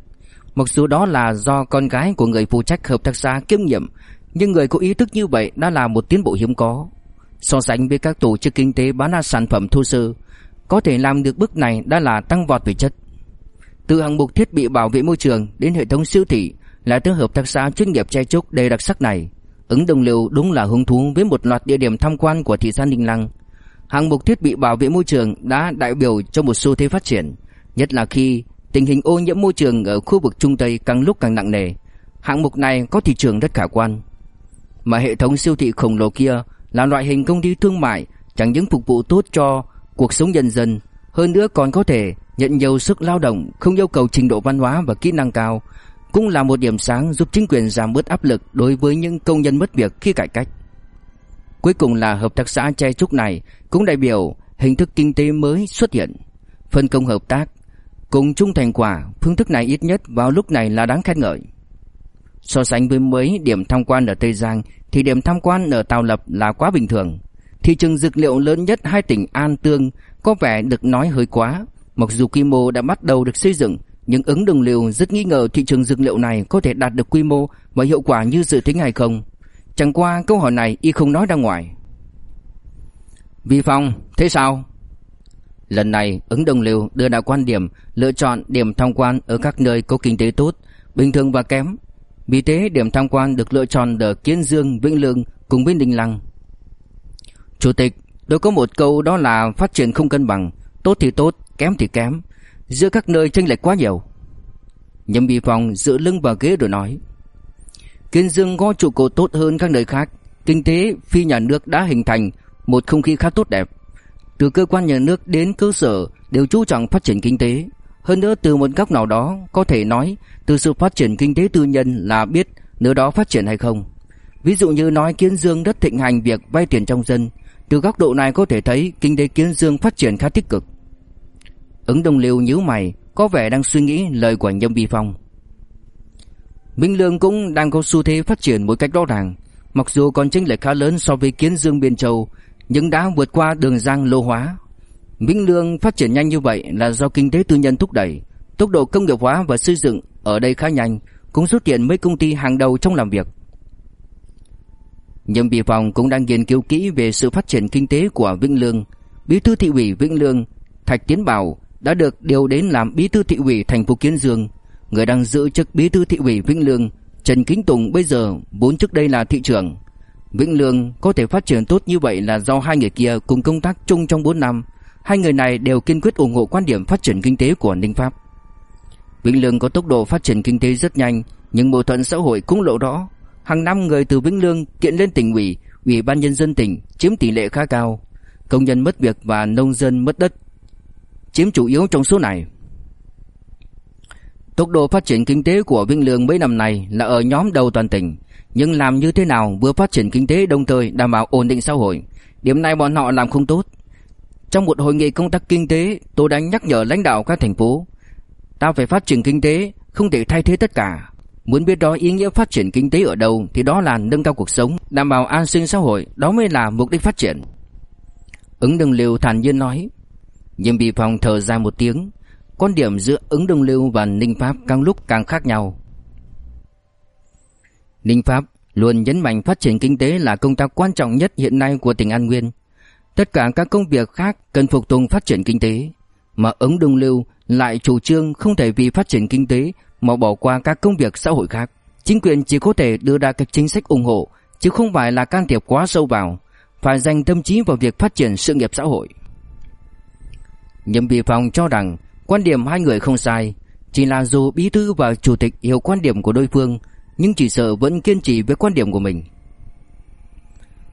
Mặc dù đó là do con gái của người phụ trách hợp tác xã kiêm nhiệm, nhưng người có ý thức như vậy đã là một tiến bộ hiếm có. So sánh với các tổ chức kinh tế bán ra sản phẩm thô sơ, có thể làm được bước này đã là tăng vọt về chất. Từ hạng mục thiết bị bảo vệ môi trường đến hệ thống siêu thị, là thứ hợp tác xã chuyên nghiệp che trúc đầy đặc sắc này, ứng đồng Liêu đúng là hứng thú với một loạt địa điểm tham quan của thị xã Ninh Lăng. Hạng mục thiết bị bảo vệ môi trường đã đại biểu cho một xu thế phát triển, nhất là khi tình hình ô nhiễm môi trường ở khu vực Trung Tây càng lúc càng nặng nề. Hạng mục này có thị trường rất khả quan. Mà hệ thống siêu thị khổng lồ kia là loại hình công ty thương mại chẳng những phục vụ tốt cho cuộc sống nhân dân, hơn nữa còn có thể nhận nhiều sức lao động không yêu cầu trình độ văn hóa và kỹ năng cao, cũng là một điểm sáng giúp chính quyền giảm bớt áp lực đối với những công nhân mất việc khi cải cách. Cuối cùng là hợp tác xã che trúc này cũng đại biểu hình thức kinh tế mới xuất hiện, phân công hợp tác, cùng chung thành quả, phương thức này ít nhất vào lúc này là đáng khen ngợi. So sánh với mấy điểm tham quan ở Tây Giang thì điểm tham quan ở tàu Lập là quá bình thường. Thị trường dược liệu lớn nhất hai tỉnh An Tương có vẻ được nói hơi quá, mặc dù quy mô đã bắt đầu được xây dựng, nhưng ứng đồng liều rất nghi ngờ thị trường dược liệu này có thể đạt được quy mô và hiệu quả như dự tính hay không. Chẳng qua câu hỏi này y không nói ra ngoài. Vi Phong, thế sao? Lần này, ứng đồng liều đưa ra quan điểm lựa chọn điểm tham quan ở các nơi có kinh tế tốt, bình thường và kém. Vì thế, điểm tham quan được lựa chọn ở Kiến Dương, Vĩnh Lương cùng với Đình Lăng. Chủ tịch, tôi có một câu đó là phát triển không cân bằng, tốt thì tốt, kém thì kém. Giữa các nơi chênh lệch quá nhiều. Nhâm Vi Phong dựa lưng vào ghế rồi nói. Kiến Dương có trụ cột tốt hơn các nơi khác, kinh tế phi nhà nước đã hình thành một không khí khá tốt đẹp. Từ cơ quan nhà nước đến cơ sở đều chú trọng phát triển kinh tế. Hơn nữa từ một góc nào đó có thể nói từ sự phát triển kinh tế tư nhân là biết nơi đó phát triển hay không. Ví dụ như nói Kiến Dương rất thịnh hành việc vay tiền trong dân. Từ góc độ này có thể thấy kinh tế Kiến Dương phát triển khá tích cực. Ứng Đông Liêu nhíu mày, có vẻ đang suy nghĩ lời của Nhâm Vi Phong. Minh Lương cũng đang có xu thế phát triển một cách rõ ràng, mặc dù còn chênh lệch khá lớn so với Kiến Dương Biên Châu, nhưng đã vượt qua đường giang lô hóa. Minh Lương phát triển nhanh như vậy là do kinh tế tư nhân thúc đẩy, tốc độ công nghiệp hóa và xây dựng ở đây khá nhanh, cũng xuất hiện mấy công ty hàng đầu trong làm việc. Nhâm Bì Phòng cũng đang nghiên cứu kỹ về sự phát triển kinh tế của Vĩnh Lương. Bí thư thị ủy Vĩnh Lương, Thạch Tiến Bảo đã được điều đến làm bí thư thị ủy thành phố Kiến Dương. Người đang giữ chức bí thư thị ủy Vĩnh Lương, Trần Kính Tùng bây giờ vốn trước đây là thị trưởng. Vĩnh Lương có thể phát triển tốt như vậy là do hai người kia cùng công tác chung trong 4 năm. Hai người này đều kiên quyết ủng hộ quan điểm phát triển kinh tế của Ninh Pháp. Vĩnh Lương có tốc độ phát triển kinh tế rất nhanh, nhưng mâu thuẫn xã hội cũng lộ rõ. Hàng năm người từ Vĩnh Lương kiện lên tỉnh ủy, ủy ban nhân dân tỉnh chiếm tỷ lệ khá cao. Công nhân mất việc và nông dân mất đất chiếm chủ yếu trong số này. Tốc độ phát triển kinh tế của Vĩnh Lương mấy năm nay là ở nhóm đầu toàn tỉnh, nhưng làm như thế nào vừa phát triển kinh tế đồng thời đảm bảo ổn định xã hội, điểm này bọn họ làm không tốt. Trong một hội nghị công tác kinh tế, tôi đã nhắc nhở lãnh đạo các thành phố, ta phải phát triển kinh tế, không thể thay thế tất cả. Muốn biết đó ý nghĩa phát triển kinh tế ở đâu thì đó là nâng cao cuộc sống, đảm bảo an sinh xã hội, đó mới là mục đích phát triển. Ứng Đường Liêu thản nhiên nói, Diêm bị phòng thở ra một tiếng, quan điểm giữa ứng Đông Lưu và Ninh Pháp càng lúc càng khác nhau. Ninh Pháp luôn nhấn mạnh phát triển kinh tế là công tác quan trọng nhất hiện nay của tỉnh An Nguyên. Tất cả các công việc khác cần phục tùng phát triển kinh tế, mà ứng Đông Lưu lại chủ trương không thể vì phát triển kinh tế mà bỏ qua các công việc xã hội khác. Chính quyền chỉ có thể đưa ra các chính sách ủng hộ, chứ không phải là can thiệp quá sâu vào, phải dành tâm trí vào việc phát triển sự nghiệp xã hội. Nhâm Bì Phong cho rằng quan điểm hai người không sai, chỉ là dù bí thư và chủ tịch hiểu quan điểm của đối phương, nhưng chỉ sợ vẫn kiên trì với quan điểm của mình.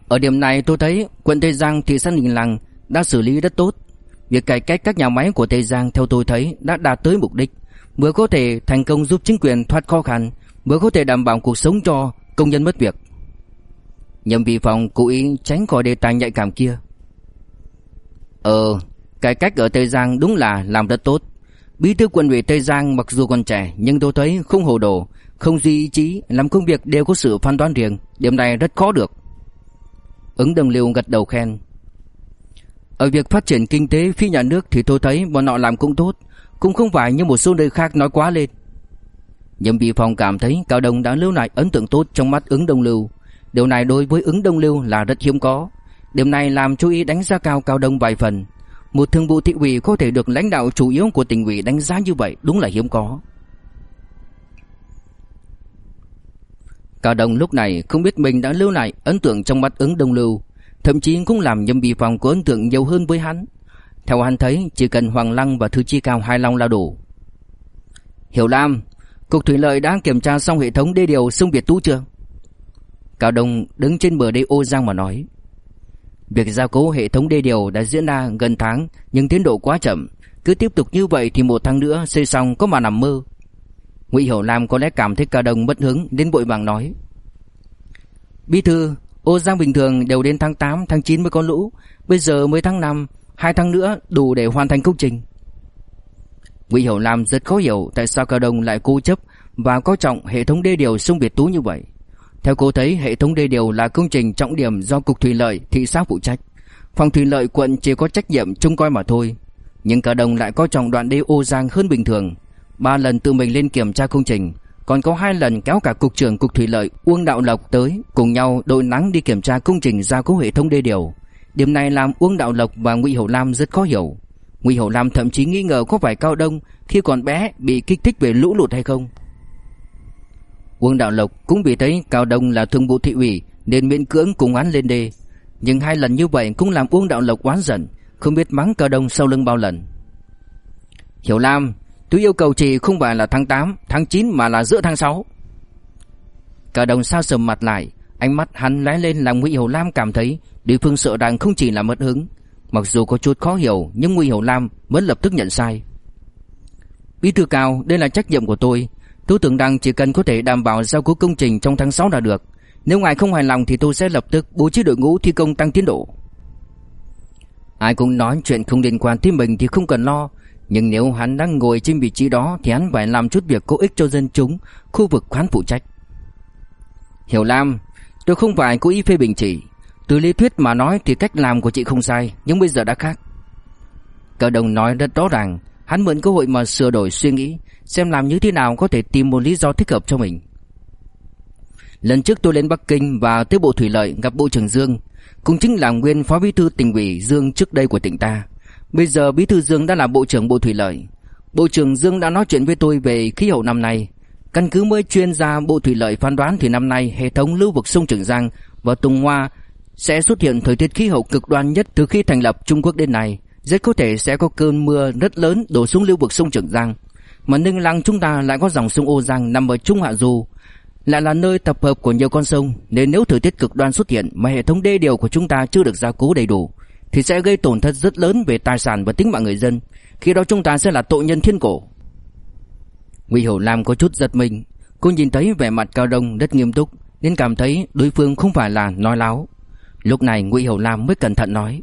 Ở điểm này tôi thấy quận Tây Giang thị xã Ninh Lăng đã xử lý rất tốt. Việc cải cách các nhà máy của Tây Giang theo tôi thấy đã đạt tới mục đích, vừa có thể thành công giúp chính quyền thoát khó khăn, vừa có thể đảm bảo cuộc sống cho công nhân mất việc. Nhâm vị phòng cố ý tránh khỏi đề tài nhạy cảm kia. Ờ, Cải cách ở Tây Giang đúng là làm rất tốt. Bí thư quân ủy Tây Giang mặc dù còn trẻ nhưng tôi thấy không hồ đồ, không duy ý chí, làm công việc đều có sự phán đoán riêng, điểm này rất khó được. Ứng Đồng Liêu gật đầu khen. Ở việc phát triển kinh tế phi nhà nước thì tôi thấy bọn họ làm cũng tốt, cũng không phải như một số nơi khác nói quá lên. Nhậm Vị Phong cảm thấy Cao Đông đã lưu lại ấn tượng tốt trong mắt ứng Đông Lưu. Điều này đối với ứng Đông Lưu là rất hiếm có. Điểm này làm chú ý đánh giá cao Cao Đông vài phần. Một thường vụ thị ủy có thể được lãnh đạo chủ yếu của tỉnh ủy đánh giá như vậy đúng là hiếm có. Cao Đồng lúc này không biết mình đã lưu lại ấn tượng trong mắt ứng Đông Lưu, thậm chí cũng làm Nhâm bị phòng có ấn tượng nhiều hơn với hắn. Theo hắn thấy, chỉ cần Hoàng Lăng và Thư Chi Cao hai long là đủ. Hiểu Lam, Cục Thủy lợi đã kiểm tra xong hệ thống đê điều sông Việt Tú chưa? Cao Đông đứng trên bờ đê ô Giang mà nói. Việc gia cố hệ thống đê điều đã diễn ra gần tháng nhưng tiến độ quá chậm. Cứ tiếp tục như vậy thì một tháng nữa xây xong có mà nằm mơ. Ngụy Hiểu Lam có lẽ cảm thấy Cao Đông bất hứng đến bội vàng nói. Bí thư, ô Giang bình thường đều đến tháng 8, tháng 9 mới có lũ. Bây giờ mới tháng 5, hai tháng nữa đủ để hoàn thành công trình. Ngụy Hiểu Lam rất khó hiểu tại sao Cao Đông lại cố chấp và coi trọng hệ thống đê điều sông Việt Tú như vậy. Theo cô thấy hệ thống đê điều là công trình trọng điểm do cục thủy lợi thị xã phụ trách. Phòng thủy lợi quận chỉ có trách nhiệm trông coi mà thôi. Nhưng cả đồng lại coi trọng đoạn đê ô Giang hơn bình thường. Ba lần tự mình lên kiểm tra công trình, còn có hai lần kéo cả cục trưởng cục thủy lợi Uông Đạo Lộc tới cùng nhau đội nắng đi kiểm tra công trình gia cố hệ thống đê điều. Điểm này làm Uông Đạo Lộc và Ngụy Hậu Lam rất khó hiểu. Ngụy Hậu Lam thậm chí nghi ngờ có phải Cao Đông khi còn bé bị kích thích về lũ lụt hay không. Uông Đạo Lộc cũng bị thấy Cao Đông là thương vụ thị ủy nên miễn cưỡng cùng án lên đê. Nhưng hai lần như vậy cũng làm Uông Đạo Lộc oán giận, không biết mắng Cao Đông sau lưng bao lần. Hiểu Lam, tôi yêu cầu chị không phải là tháng 8, tháng 9 mà là giữa tháng 6. Cao Đông sao sầm mặt lại, ánh mắt hắn lóe lên làm Ngụy Hiểu Lam cảm thấy đối phương sợ rằng không chỉ là mất hứng, Mặc dù có chút khó hiểu nhưng Ngụy Hiểu Lam vẫn lập tức nhận sai. Bí thư cao, đây là trách nhiệm của tôi. Tôi tưởng rằng chỉ cần có thể đảm bảo giao cố công trình trong tháng 6 là được. Nếu ngài không hài lòng thì tôi sẽ lập tức bố trí đội ngũ thi công tăng tiến độ. Ai cũng nói chuyện không liên quan tới mình thì không cần lo. Nhưng nếu hắn đang ngồi trên vị trí đó thì hắn phải làm chút việc có ích cho dân chúng, khu vực khoán phụ trách. Hiểu Lam, tôi không phải cố ý phê bình chị từ lý thuyết mà nói thì cách làm của chị không sai, nhưng bây giờ đã khác. Cờ đồng nói rất rõ ràng, hắn mượn cơ hội mà sửa đổi suy nghĩ, xem làm như thế nào có thể tìm một lý do thích hợp cho mình. Lần trước tôi lên Bắc Kinh và tới Bộ Thủy lợi gặp Bộ trưởng Dương, cũng chính là nguyên Phó Bí thư tỉnh ủy Dương trước đây của tỉnh ta. Bây giờ Bí thư Dương đã là Bộ trưởng Bộ Thủy lợi. Bộ trưởng Dương đã nói chuyện với tôi về khí hậu năm nay. Căn cứ mới chuyên gia Bộ Thủy lợi phán đoán thì năm nay hệ thống lưu vực sông Trường Giang và Tùng Hoa sẽ xuất hiện thời tiết khí hậu cực đoan nhất từ khi thành lập Trung Quốc đến nay. Rất có thể sẽ có cơn mưa rất lớn đổ xuống lưu vực sông Trường Giang. Mà Ninh Lăng chúng ta lại có dòng sông Ô Giang nằm ở Trung Hạ Du, lại là nơi tập hợp của nhiều con sông, nên nếu thời tiết cực đoan xuất hiện mà hệ thống đê điều của chúng ta chưa được gia cố đầy đủ, thì sẽ gây tổn thất rất lớn về tài sản và tính mạng người dân. Khi đó chúng ta sẽ là tội nhân thiên cổ. Ngụy Hiểu Lam có chút giật mình, cô nhìn thấy vẻ mặt Cao Đông rất nghiêm túc, nên cảm thấy đối phương không phải là nói láo. Lúc này Ngụy Hiểu Lam mới cẩn thận nói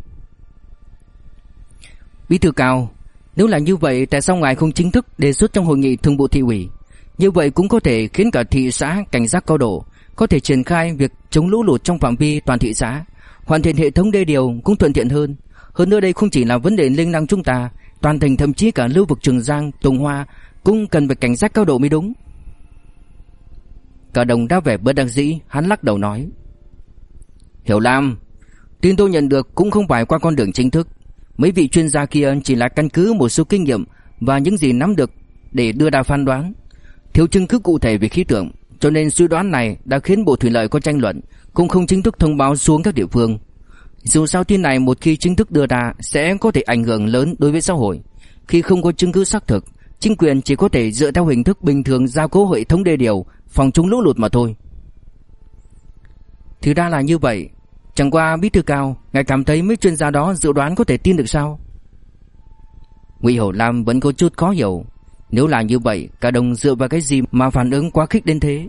Bí thư cao nếu là như vậy tại sao ngài không chính thức đề xuất trong hội nghị thường vụ thị ủy? Như vậy cũng có thể khiến cả thị xã cảnh giác cao độ Có thể triển khai việc chống lũ lụt trong phạm vi toàn thị xã Hoàn thiện hệ thống đê điều cũng thuận tiện hơn. Hơn nữa đây không chỉ là vấn đề linh năng chúng ta Toàn thành thậm chí cả lưu vực Trường Giang, Tùng Hoa Cũng cần phải cảnh giác cao độ mới đúng. Cả đồng đã vẻ bất đắc dĩ Hắn lắc đầu nói Hiểu Lam, tin tôi nhận được cũng không phải qua con đường chính thức. Mấy vị chuyên gia kia chỉ là căn cứ một số kinh nghiệm và những gì nắm được để đưa ra phán đoán. Thiếu chứng cứ cụ thể về khí tượng, cho nên suy đoán này đã khiến Bộ Thủy lợi có tranh luận, cũng không chính thức thông báo xuống các địa phương. Dù sao tin này một khi chính thức đưa ra sẽ có thể ảnh hưởng lớn đối với xã hội. Khi không có chứng cứ xác thực, chính quyền chỉ có thể dựa theo hình thức bình thường giao cố hệ thống đê điều, phòng chống lũ lụt mà thôi. Thì ra là như vậy Chẳng qua, bí thư cao, Ngài cảm thấy mấy chuyên gia đó dự đoán có thể tin được sao? Ngụy Hổ Lam vẫn có chút khó hiểu. Nếu là như vậy, Cả đồng dựa vào cái gì mà phản ứng quá khích đến thế?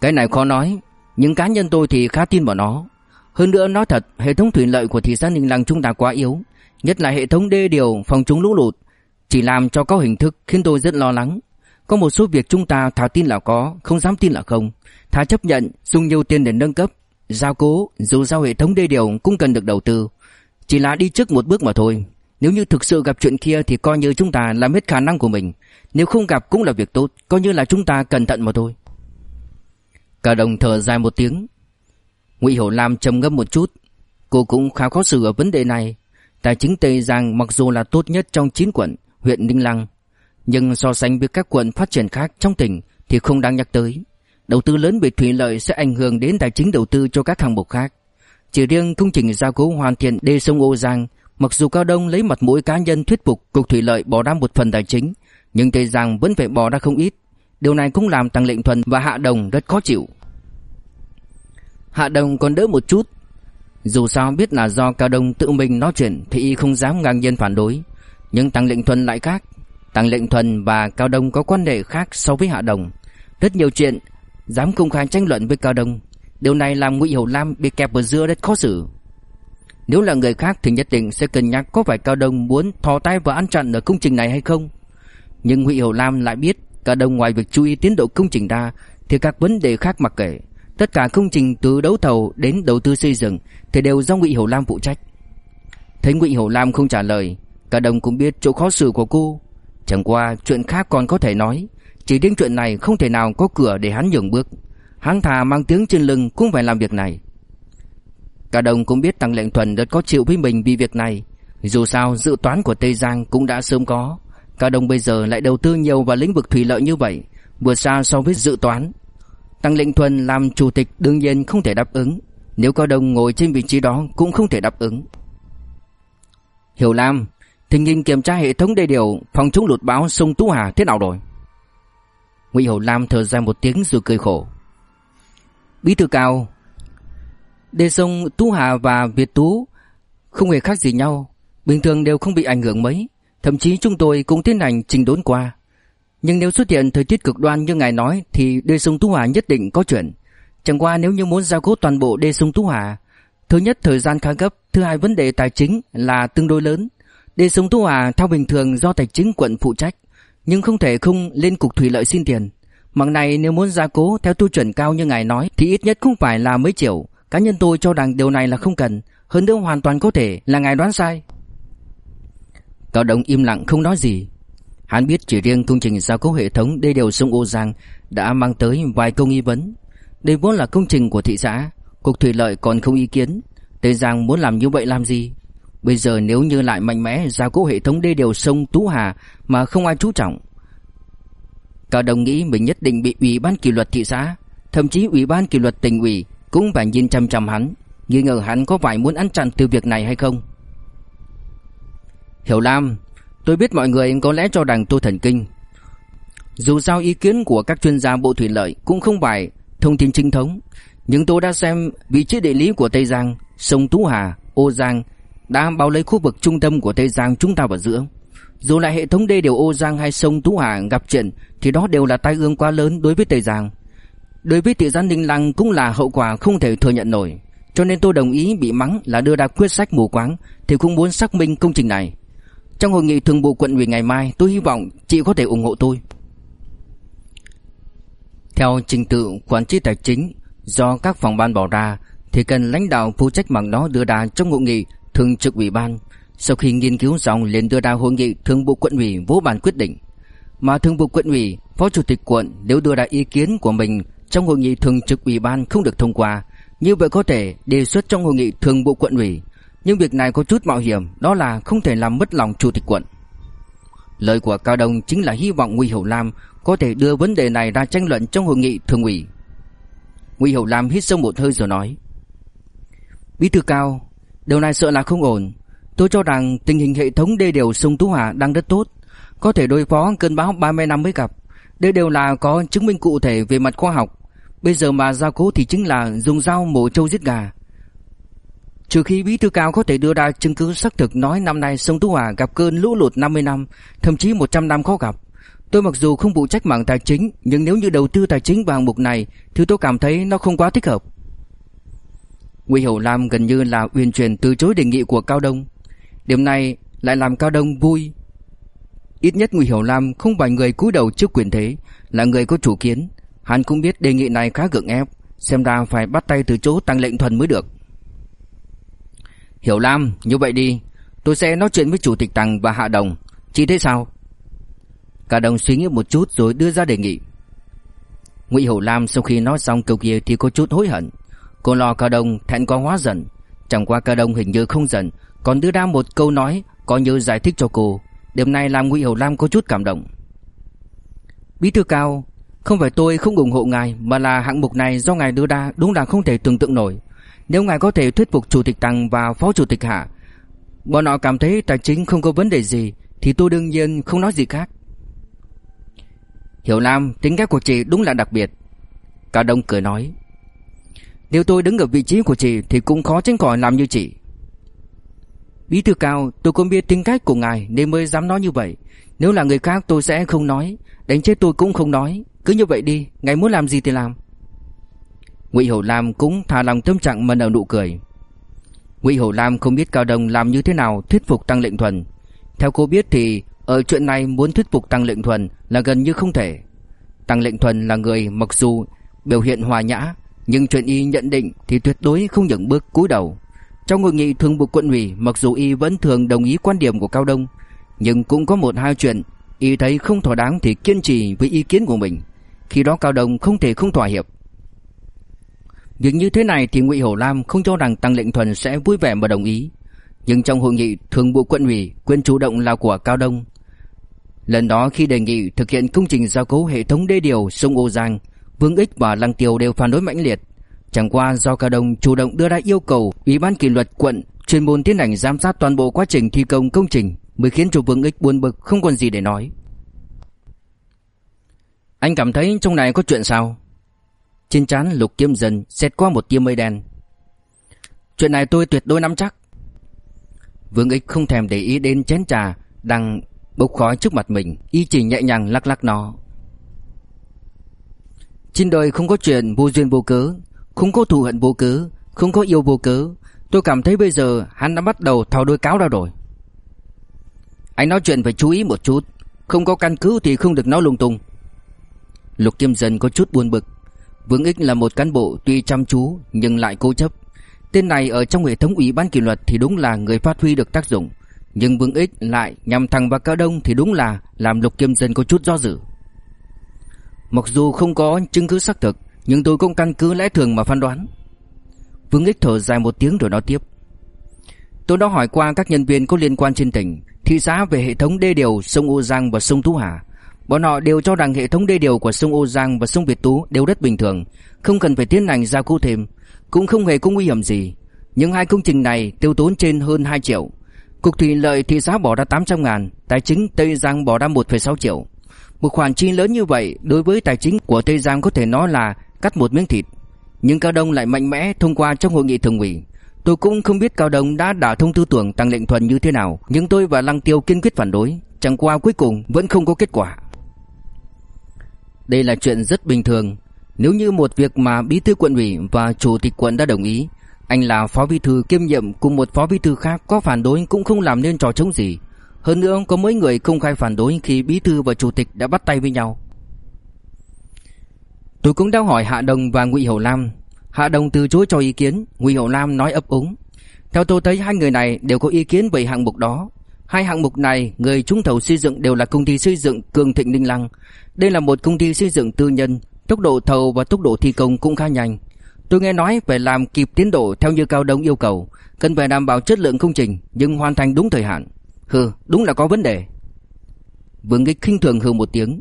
Cái này khó nói. Nhưng cá nhân tôi thì khá tin vào nó. Hơn nữa, nói thật, Hệ thống thủy lợi của thị xã Ninh Lăng chúng ta quá yếu. Nhất là hệ thống đê điều phòng chống lũ lụt, Chỉ làm cho có hình thức khiến tôi rất lo lắng. Có một số việc chúng ta thà tin là có, Không dám tin là không. Thà chấp nhận, dùng nhiều tiền để nâng cấp. Giao cố, dù sao hệ thống đê điều cũng cần được đầu tư. Chỉ là đi trước một bước mà thôi. Nếu như thực sự gặp chuyện kia thì coi như chúng ta làm hết khả năng của mình. Nếu không gặp cũng là việc tốt, Coi như là chúng ta cẩn thận mà thôi. Cả đồng thở dài một tiếng. Ngụy Hiểu Lam trầm ngâm một chút. Cô cũng khá khó xử ở vấn đề này. Tài chính Tây Giang mặc dù là tốt nhất trong 9 quận, huyện Ninh Lăng, Nhưng so sánh với các quận phát triển khác trong tỉnh Thì không đáng nhắc tới. Đầu tư lớn về thủy lợi sẽ ảnh hưởng đến tài chính đầu tư cho các hạng mục khác. Chỉ riêng công trình gia cố hoàn thiện đê sông Ô Giang, Mặc dù Cao Đông lấy mặt mũi cá nhân thuyết phục Cục Thủy lợi bỏ ra một phần tài chính, Nhưng Tây Giang vẫn phải bỏ ra không ít. Điều này cũng làm Tăng Lệnh Thuần và Hạ Đồng rất khó chịu. Hạ Đồng còn đỡ một chút. Dù sao biết là do Cao Đông tự mình nói chuyện Thì y không dám ngang nhiên phản đối. Nhưng Tăng Lệnh Thuần lại khác. Tăng Lệnh Thuần và Cao Đông có quan hệ khác so với Hạ Đồng. Rất nhiều chuyện Dám công khai tranh luận với Cao Đông, Điều này làm Ngụy Hiểu Lam bị kẹp ở giữa rất khó xử. Nếu là người khác thì nhất định sẽ cân nhắc có phải Cao Đông muốn thò tay vào ăn chặn ở công trình này hay không. Nhưng Ngụy Hiểu Lam lại biết Cao Đông ngoài việc chú ý tiến độ công trình ra Thì các vấn đề khác mặc kệ. Tất cả công trình từ đấu thầu đến đầu tư xây dựng Thì đều do Ngụy Hiểu Lam phụ trách. Thấy Ngụy Hiểu Lam không trả lời, cao đồng cũng biết chỗ khó xử của cô. Chẳng qua chuyện khác còn có thể nói. Chỉ đến chuyện này không thể nào có cửa để hắn nhường bước. Hắn thà mang tiếng trên lưng cũng phải làm việc này. Cả đồng cũng biết Tăng Lệnh Thuần rất có chịu với mình vì việc này. Dù sao, dự toán của Tây Giang cũng đã sớm có. Cả đồng bây giờ lại đầu tư nhiều vào lĩnh vực thủy lợi như vậy, Vượt xa so với dự toán. Tăng Lệnh Thuần làm chủ tịch đương nhiên không thể đáp ứng. Nếu có đồng ngồi trên vị trí đó cũng không thể đáp ứng. Hiểu Lam, Tình hình kiểm tra hệ thống đê điều, Phòng chống lụt bão sông Tú Hà thế nào rồi? Ngụy Hiểu Lam thở ra một tiếng rồi cười khổ Bí thư cao Đề sông Tú Hà và Việt Tú Không hề khác gì nhau Bình thường đều không bị ảnh hưởng mấy Thậm chí chúng tôi cũng tiến hành trình đốn qua nhưng nếu xuất hiện thời tiết cực đoan như ngài nói thì đê sông Tú Hà nhất định có chuyện. Chẳng qua nếu như muốn giao cố toàn bộ đê sông Tú Hà, thứ nhất thời gian khá gấp, thứ hai vấn đề tài chính là tương đối lớn. Đê sông Tú Hà theo bình thường do tài chính quận phụ trách, nhưng không thể không lên cục thủy lợi xin tiền. Mạng này nếu muốn gia cố theo tiêu chuẩn cao như ngài nói thì ít nhất cũng phải là mấy triệu. Cá nhân tôi cho rằng điều này là không cần, hơn nữa hoàn toàn có thể là ngài đoán sai. Cao Đông im lặng không nói gì, Hắn biết chỉ riêng công trình gia cố hệ thống đê điều sông Ô Giang đã mang tới vài câu nghi vấn. Đây vốn là công trình của thị xã, cục thủy lợi còn không ý kiến. Tây Giang muốn làm như vậy làm gì? Bây giờ nếu như lại mạnh mẽ gia cố hệ thống đê điều sông Tú Hà mà không ai chú trọng. Cao Đồng nghĩ mình nhất định bị ủy ban kỷ luật thị xã, thậm chí ủy ban kỷ luật tỉnh ủy cũng phải nhìn chăm chăm hắn, nghi ngờ hắn có phải muốn ăn chặn từ việc này hay không. Hiểu Lam, Tôi biết mọi người có lẽ cho rằng tôi thần kinh Dù sao ý kiến của các chuyên gia Bộ Thủy Lợi cũng không phải thông tin chính thống Nhưng tôi đã xem vị trí địa lý của Tây Giang, sông Tú Hà, Ô Giang đã bao lấy khu vực trung tâm của Tây Giang chúng ta vào giữa. Dù là hệ thống đê điều Ô Giang hay sông Tú Hà gặp chuyện, Thì đó đều là tai ương quá lớn đối với Tây Giang. Đối với thị gián Ninh Lăng cũng là hậu quả không thể thừa nhận nổi. Cho nên tôi đồng ý bị mắng là đưa ra quyết sách mù quáng, Thì cũng muốn xác minh công trình này. Trong hội nghị thường vụ quận ủy ngày mai, tôi hy vọng chị có thể ủng hộ tôi. Theo trình tự quản trị tài chính do các phòng ban bỏ ra, thì cần lãnh đạo phụ trách mảng đó đưa ra trong hội nghị thường trực ủy ban, sau khi nghiên cứu xong liền đưa ra hội nghị thường vụ quận ủy vô bàn quyết định. Mà thường vụ quận ủy, phó chủ tịch quận nếu đưa ra ý kiến của mình trong hội nghị thường trực ủy ban không được thông qua, như vậy có thể đề xuất trong hội nghị thường vụ quận ủy. Nhưng việc này có chút mạo hiểm, Đó là không thể làm mất lòng chủ tịch quận. Lời của Cao Đông chính là hy vọng Nguy Hiểu Lam Có thể đưa vấn đề này ra tranh luận trong hội nghị thường ủy. Nguy Hiểu Lam hít sâu một hơi rồi nói, Bí thư Cao Điều này sợ là không ổn. Tôi cho rằng tình hình hệ thống đê điều sông Tú Hà đang rất tốt. Có thể đối phó cơn bão 30 năm mới gặp. Đây đều là có chứng minh cụ thể về mặt khoa học. Bây giờ mà gia cố thì chính là dùng dao mổ trâu giết gà. Trừ khi bí thư cao có thể đưa ra chứng cứ xác thực nói năm nay sông Tú Hòa gặp cơn lũ lụt 50 năm, thậm chí 100 năm khó gặp. Tôi mặc dù không phụ trách mảng tài chính, nhưng nếu như đầu tư tài chính vào mục này thì tôi cảm thấy nó không quá thích hợp. Ngụy Hiểu Lam gần như là uyên truyền từ chối đề nghị của Cao Đông. Điểm này lại làm Cao Đông vui. Ít nhất Ngụy Hiểu Lam không phải người cúi đầu trước quyền thế, là người có chủ kiến. Hắn cũng biết đề nghị này khá gượng ép, xem ra phải bắt tay từ chỗ tăng lệnh thuần mới được. Hiểu Lam, như vậy đi, Tôi sẽ nói chuyện với chủ tịch Tăng và Hạ Đồng Chị thấy sao Cả đồng suy nghĩ một chút rồi đưa ra đề nghị Ngụy Hổ Lam sau khi nói xong câu kia thì có chút hối hận Cô lo Cao Đông, thẹn quá hóa giận. Chẳng qua Cao Đông hình như không giận, Còn đưa ra một câu nói Có như giải thích cho cô. Điểm này làm Ngụy hiểu Lam có chút cảm động. Bí thư Cao, Không phải tôi không ủng hộ ngài, Mà là hạng mục này do ngài đưa ra Đúng là không thể tưởng tượng nổi. Nếu ngài có thể thuyết phục Chủ tịch Tăng và Phó Chủ tịch Hạ, Bọn họ cảm thấy tài chính không có vấn đề gì, Thì tôi đương nhiên không nói gì khác. Hiểu Lam, tính cách của chị đúng là đặc biệt. Cao Đông cười nói nếu tôi đứng ở vị trí của chị Thì cũng khó tránh khỏi làm như chị. Bí thư cao tôi cũng biết tính cách của ngài Nên mới dám nói như vậy. Nếu là người khác tôi sẽ không nói Đánh chết tôi cũng không nói. Cứ như vậy đi Ngài muốn làm gì thì làm. Ngụy Hiểu Lam cũng thả lòng tâm trạng mà nở nụ cười. Ngụy Hiểu Lam không biết Cao Đông làm như thế nào thuyết phục Tăng Lệnh Thuần. Theo cô biết thì ở chuyện này muốn thuyết phục Tăng Lệnh Thuần là gần như không thể. Tăng Lệnh Thuần là người mặc dù biểu hiện hòa nhã, nhưng chuyện y nhận định thì tuyệt đối không những bước cúi đầu. Trong hội nghị thường vụ quận ủy, mặc dù y vẫn thường đồng ý quan điểm của Cao Đông, nhưng cũng có một hai chuyện y thấy không thỏa đáng thì kiên trì với ý kiến của mình. Khi đó Cao Đông không thể không thỏa hiệp. Việc như thế này thì Ngụy Hổ Lam không cho rằng Tăng Lệnh Thuần sẽ vui vẻ mà đồng ý. Nhưng trong hội nghị thường vụ quận ủy, quyền chủ động là của Cao Đông, Lần đó khi đề nghị thực hiện công trình gia cố hệ thống đê điều sông Ô Giang, Vương Ích và Lăng Tiêu đều phản đối mãnh liệt. Chẳng qua do Cao Đông chủ động đưa ra yêu cầu, Ủy ban kỷ luật quận, chuyên môn tiến hành giám sát toàn bộ quá trình thi công công trình mới khiến cho Vương Ích buồn bực, không còn gì để nói. Anh cảm thấy trong này có chuyện sao? Trên trán Lục Kiếm Dần xét qua một tia mây đen. Chuyện này tôi tuyệt đối nắm chắc. Vương Ích không thèm để ý đến chén trà đang bốc khói trước mặt mình Y chỉ nhẹ nhàng lắc lắc nó trên đời không có chuyện vô duyên vô cớ, Không có thù hận vô cớ, Không có yêu vô cớ. Tôi cảm thấy bây giờ hắn đã bắt đầu thò đôi cáo ra rồi. Anh nói chuyện phải chú ý một chút, Không có căn cứ thì không được nói lung tung. Lục Kim Dân có chút buồn bực. Vương Ích là một cán bộ tuy chăm chú nhưng lại cố chấp. Tên này ở trong hệ thống ủy ban kỷ luật thì đúng là người phát huy được tác dụng. Nhưng Vương Ích lại nhằm thẳng vào Cao Đông thì đúng là làm Lục Kiêm Dân có chút do dự. Mặc dù không có chứng cứ xác thực, nhưng tôi cũng căn cứ lẽ thường mà phán đoán. Vương Ích thở dài một tiếng rồi nói tiếp. Tôi đã hỏi qua các nhân viên có liên quan trên tỉnh, thị xã về hệ thống đê điều sông Ô Giang và sông Thú Hà. Bọn họ đều cho rằng hệ thống đê điều của sông Ô Giang và sông Việt Tú đều rất bình thường, không cần phải tiến hành gia cố thêm, cũng không hề có nguy hiểm gì. Nhưng hai công trình này tiêu tốn trên hơn 2 triệu, Cục thủy lợi thị xã bỏ ra 800 ngàn, tài chính Tây Giang bỏ ra 1,6 triệu. Một khoản chi lớn như vậy đối với tài chính của Tây Giang có thể nói là cắt một miếng thịt. Nhưng Cao Đông lại mạnh mẽ thông qua trong hội nghị thường ủy. Tôi cũng không biết Cao Đông đã đả thông tư tưởng tăng lệnh thuần như thế nào, nhưng tôi và Lăng Tiêu kiên quyết phản đối, chẳng qua cuối cùng vẫn không có kết quả. Đây là chuyện rất bình thường, nếu như một việc mà bí thư quận ủy và chủ tịch quận đã đồng ý, anh là phó bí thư kiêm nhiệm cùng một phó bí thư khác có phản đối cũng không làm nên trò chống gì. Hơn nữa có mấy người không khai phản đối khi bí thư và chủ tịch đã bắt tay với nhau. Tôi cũng đã hỏi Hạ Đồng và Ngụy Hậu Lam. Hạ Đồng từ chối cho ý kiến, Ngụy Hậu Lam nói ấp úng. Theo tôi thấy hai người này đều có ý kiến về hạng mục đó. Hai hạng mục này, người trúng thầu xây dựng đều là công ty xây dựng Cường Thịnh Ninh Lăng. Đây là một công ty xây dựng tư nhân, tốc độ thầu và tốc độ thi công cũng khá nhanh. Tôi nghe nói phải làm kịp tiến độ theo như Cao Đông yêu cầu, cần phải đảm bảo chất lượng công trình nhưng hoàn thành đúng thời hạn. Hừ, đúng là có vấn đề. Vương Ích khinh thường hừ một tiếng.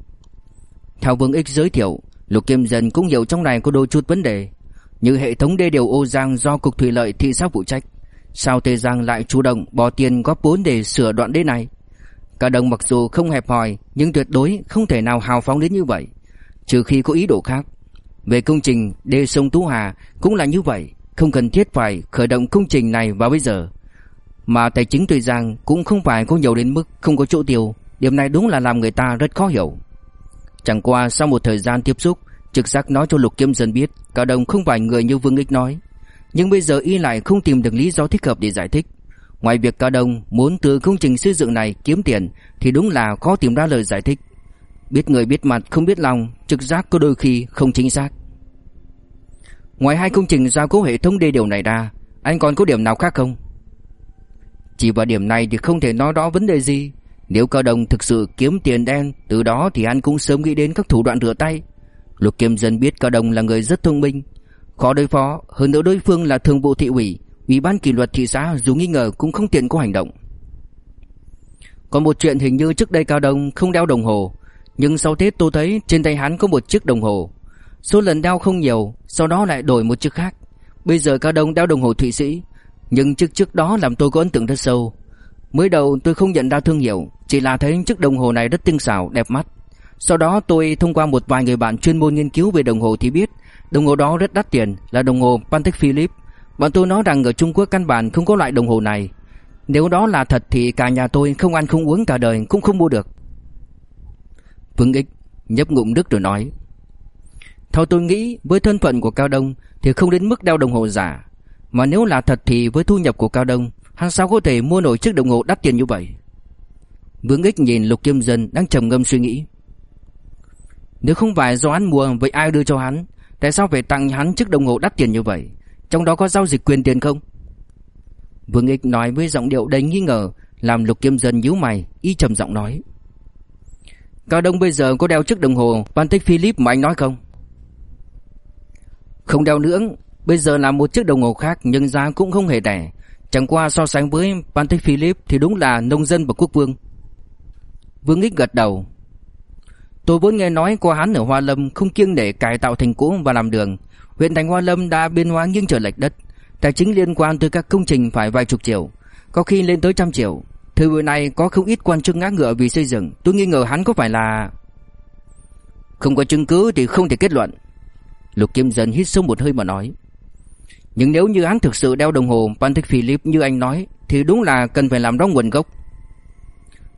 Theo Vương Ích giới thiệu, Lục Kim Dân cũng hiểu trong này có đôi chút vấn đề, như hệ thống đê điều ô giang do cục thủy lợi thị xã phụ trách. Sao Tây Giang lại chủ động bỏ tiền góp vốn để sửa đoạn đê này? cả đồng mặc dù không hẹp hòi nhưng tuyệt đối không thể nào hào phóng đến như vậy, trừ khi có ý đồ khác. Về công trình đê sông Tú Hà cũng là như vậy, không cần thiết phải khởi động công trình này vào bây giờ. Mà tài chính tùy Giang cũng không phải có nhiều đến mức không có chỗ tiêu, điểm này đúng là làm người ta rất khó hiểu. Chẳng qua sau một thời gian tiếp xúc, trực giác nói cho Lục Kiếm Dân biết, Cao Đông không phải người như Vương Ích nói, nhưng bây giờ y lại không tìm được lý do thích hợp để giải thích. Ngoài việc Cao Đông muốn từ công trình xây dựng này kiếm tiền thì đúng là khó tìm ra lời giải thích. Biết người biết mặt không biết lòng Trực giác có đôi khi không chính xác Ngoài hai công trình gia cố hệ thống đê điều này ra Anh còn có điểm nào khác không chỉ vào điểm này thì không thể nói rõ vấn đề gì. Nếu Cao đồng thực sự kiếm tiền đen, Từ đó thì anh cũng sớm nghĩ đến các thủ đoạn rửa tay. Lục Kiêm Dân biết Cao đồng là người rất thông minh. Khó đối phó, Hơn nữa đối phương là thường vụ thị ủy Ủy ban kỷ luật thị xã dù nghi ngờ cũng không tiện có hành động. Còn một chuyện hình như trước đây Cao đồng không đeo đồng hồ, Nhưng sau Tết tôi thấy trên tay hắn có một chiếc đồng hồ. Số lần đeo không nhiều, Sau đó lại đổi một chiếc khác. Bây giờ Cao đồng đeo đồng hồ Thụy Sĩ nhưng chiếc trước đó làm tôi có ấn tượng rất sâu. Mới đầu tôi không nhận ra thương hiệu Chỉ là thấy chiếc đồng hồ này rất tinh xảo, đẹp mắt. Sau đó tôi thông qua một vài người bạn chuyên môn nghiên cứu về đồng hồ thì biết Đồng hồ đó rất đắt tiền Là đồng hồ Patek Philippe Bọn tôi nói rằng ở Trung Quốc căn bản không có loại đồng hồ này. Nếu đó là thật thì cả nhà tôi không ăn không uống cả đời cũng không mua được. Vương Ích nhấp ngụm nước rồi nói Theo tôi nghĩ với thân phận của Cao Đông Thì không đến mức đeo đồng hồ giả. Mà nếu là thật thì với thu nhập của Cao Đông, Hắn sao có thể mua nổi chiếc đồng hồ đắt tiền như vậy? Vương Ích nhìn Lục Kim Dân đang trầm ngâm suy nghĩ. Nếu không phải do hắn mua Vậy ai đưa cho hắn? Tại sao phải tặng hắn chiếc đồng hồ đắt tiền như vậy? Trong đó có giao dịch quyền tiền không? Vương Ích nói với giọng điệu đầy nghi ngờ, Làm Lục Kim Dân nhíu mày, Y trầm giọng nói. Cao Đông bây giờ có đeo chiếc đồng hồ Patek Philippe mà anh nói không? Không đeo nữa Bây giờ là một chiếc đồng hồ khác, Nhưng giá cũng không hề rẻ. Chẳng qua so sánh với Patek Philippe Thì đúng là nông dân và quốc vương. Vương Ích gật đầu. Tôi vốn nghe nói qua hắn ở Hoa Lâm Không kiêng để cải tạo thành cũ và làm đường. Huyện thành Hoa Lâm đã biên hóa nghiêng trở lệch đất. Tài chính liên quan tới các công trình phải vài chục triệu, Có khi lên tới trăm triệu. Thời buổi này có không ít quan chức ngã ngựa vì xây dựng. Tôi nghi ngờ hắn có phải là Không có chứng cứ thì không thể kết luận. Lục Kim Dân hít sâu một hơi mà nói. Nhưng nếu như hắn thực sự đeo đồng hồ Patek Philippe như anh nói Thì đúng là cần phải làm rõ nguồn gốc.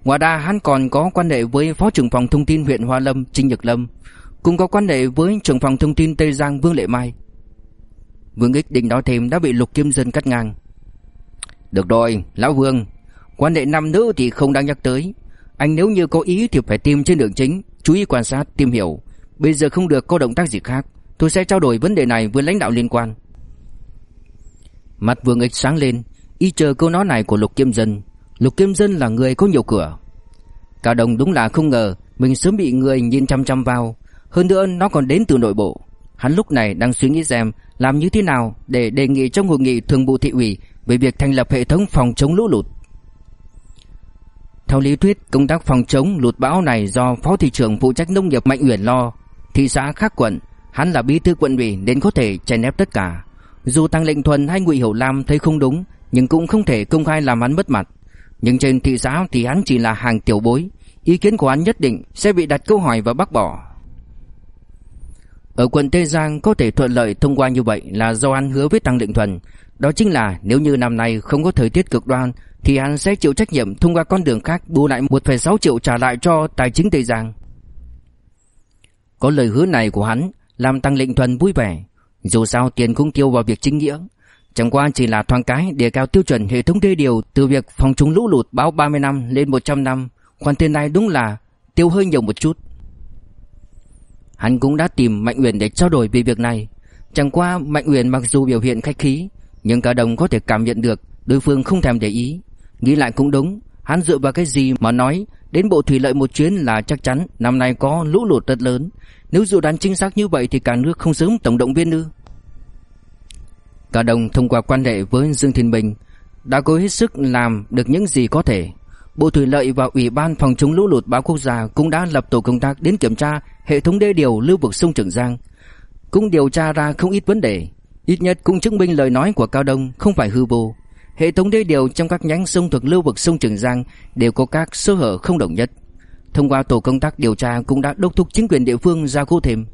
Ngoài ra hắn còn có quan hệ với Phó trưởng phòng thông tin huyện Hoa Lâm Trinh Nhật Lâm Cũng có quan hệ với trưởng phòng thông tin Tây Giang Vương Lệ Mai. Vương Ích định nói thêm đã bị Lục Kim Dân cắt ngang. Được rồi, Lão Vương Quan hệ nam nữ thì không đáng nhắc tới. Anh nếu như có ý thì phải tìm trên đường chính Chú ý quan sát, tìm hiểu. Bây giờ không được có động tác gì khác Tôi sẽ trao đổi vấn đề này với lãnh đạo liên quan. Mặt Vương Ích sáng lên, Y chờ câu nói này của Lục Kim Dân. Lục Kim Dân là người có nhiều cửa. Cao Đồng đúng là không ngờ Mình sớm bị người nhìn chăm chăm vào. Hơn nữa, nó còn đến từ nội bộ. Hắn lúc này đang suy nghĩ xem Làm như thế nào để đề nghị trong hội nghị thường vụ thị ủy Về việc thành lập hệ thống phòng chống lũ lụt. Theo lý thuyết, công tác phòng chống lụt bão này Do Phó Thị trưởng phụ trách nông nghiệp Mạnh Uyển lo, Thị xã khác quận, Hắn là bí thư quận ủy nên có thể chèn ép tất cả. Dù Tăng Lệnh Thuần hay Ngụy Hiểu Lam thấy không đúng Nhưng cũng không thể công khai làm hắn mất mặt. Nhưng trên thị xã thì hắn chỉ là hàng tiểu bối Ý kiến của hắn nhất định sẽ bị đặt câu hỏi và bác bỏ. Ở quận Tây Giang có thể thuận lợi thông qua như vậy là do hắn hứa với Tăng lệnh Thuần. Đó chính là nếu như năm nay không có thời tiết cực đoan Thì hắn sẽ chịu trách nhiệm thông qua con đường khác bù lại 1,6 triệu trả lại cho tài chính Tây Giang. Có lời hứa này của hắn làm Tăng Lệnh Thuần vui vẻ. Dù sao tiền cũng tiêu vào việc chính nghĩa Chẳng qua chỉ là thoáng cái đề cao tiêu chuẩn hệ thống đê điều từ việc phòng chống lũ lụt báo 30 năm lên 100 năm. Khoản tiền này đúng là tiêu hơi nhiều một chút. Hắn cũng đã tìm Mạnh Uyển để trao đổi về việc này. Chẳng qua Mạnh Uyển mặc dù biểu hiện khách khí, nhưng cả đồng có thể cảm nhận được đối phương không thèm để ý. Nghĩ lại cũng đúng, hắn dựa vào cái gì mà nói đến bộ thủy lợi một chuyến là chắc chắn năm nay có lũ lụt rất lớn. Nếu dự đoán chính xác như vậy thì cả nước không sớm tổng động viên nữa Cả đồng thông qua quan hệ với Dương Thiên Bình đã cố hết sức làm được những gì có thể. Bộ Thủy lợi và Ủy ban phòng chống lũ lụt báo quốc gia cũng đã lập tổ công tác đến kiểm tra hệ thống đê điều lưu vực sông Trường Giang. Cũng điều tra ra không ít vấn đề, ít nhất cũng chứng minh lời nói của Cao Đông không phải hư vô. Hệ thống đê điều trong các nhánh sông thuộc lưu vực sông Trường Giang đều có các sơ hở không đồng nhất. Thông qua tổ công tác điều tra cũng đã đốc thúc chính quyền địa phương ra cố thêm.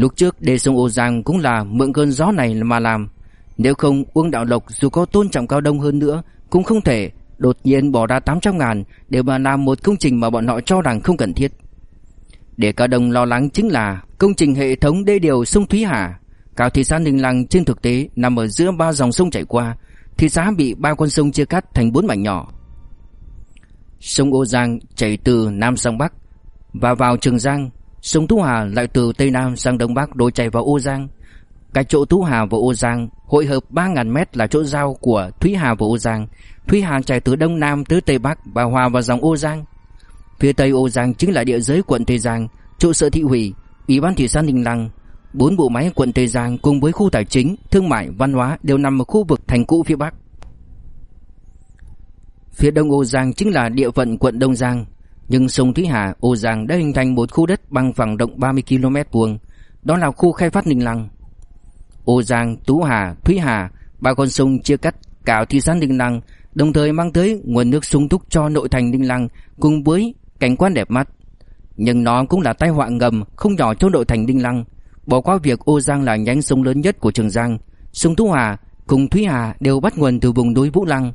Lúc trước đề sông Ô Giang cũng là mượn cơn gió này mà làm. Nếu không, Uông Đạo Lộc dù có tôn trọng Cao Đông hơn nữa, Cũng không thể đột nhiên bỏ ra 800 ngàn Để mà làm một công trình mà bọn họ cho rằng không cần thiết. Để Cao Đông lo lắng chính là Công trình hệ thống đê điều sông Thúy Hà. Cao thị xã Ninh Lăng trên thực tế nằm ở giữa ba dòng sông chảy qua. Thị xã bị ba con sông chia cắt thành bốn mảnh nhỏ. Sông Ô Giang chảy từ Nam sang Bắc Và vào Trường Giang. Sông Tú Hà lại từ Tây Nam sang Đông Bắc đổ chảy vào Ô Giang. Cái chỗ Tú Hà và Ô Giang hội hợp 3.000 mét là chỗ giao của Thúy Hà và Ô Giang. Thúy Hà chảy từ đông nam tới tây bắc và hòa vào dòng Ô Giang. Phía tây Ô Giang chính là địa giới quận Tây Giang, trụ sở thị ủy, ủy ban thị xã Ninh Lăng. Bốn bộ máy quận Tây Giang cùng với khu tài chính, thương mại, văn hóa đều nằm ở khu vực thành cũ phía bắc. Phía đông Ô Giang chính là địa phận quận Đông Giang, nhưng sông Thúy Hà, Ô Giang đã hình thành một khu đất bằng phẳng rộng 30 km vuông, đó là khu khai phát Ninh Lăng. Ô Giang, Tú Hà, Thúy Hà, ba con sông chia cắt cả thị xã Ninh Lăng, đồng thời mang tới nguồn nước sung túc cho nội thành Ninh Lăng cùng với cảnh quan đẹp mắt. Nhưng nó cũng là tai họa ngầm không nhỏ cho nội thành Ninh Lăng. Bỏ qua việc Ô Giang là nhánh sông lớn nhất của Trường Giang, sông Tú Hà cùng Thúy Hà đều bắt nguồn từ vùng núi Vũ Lăng.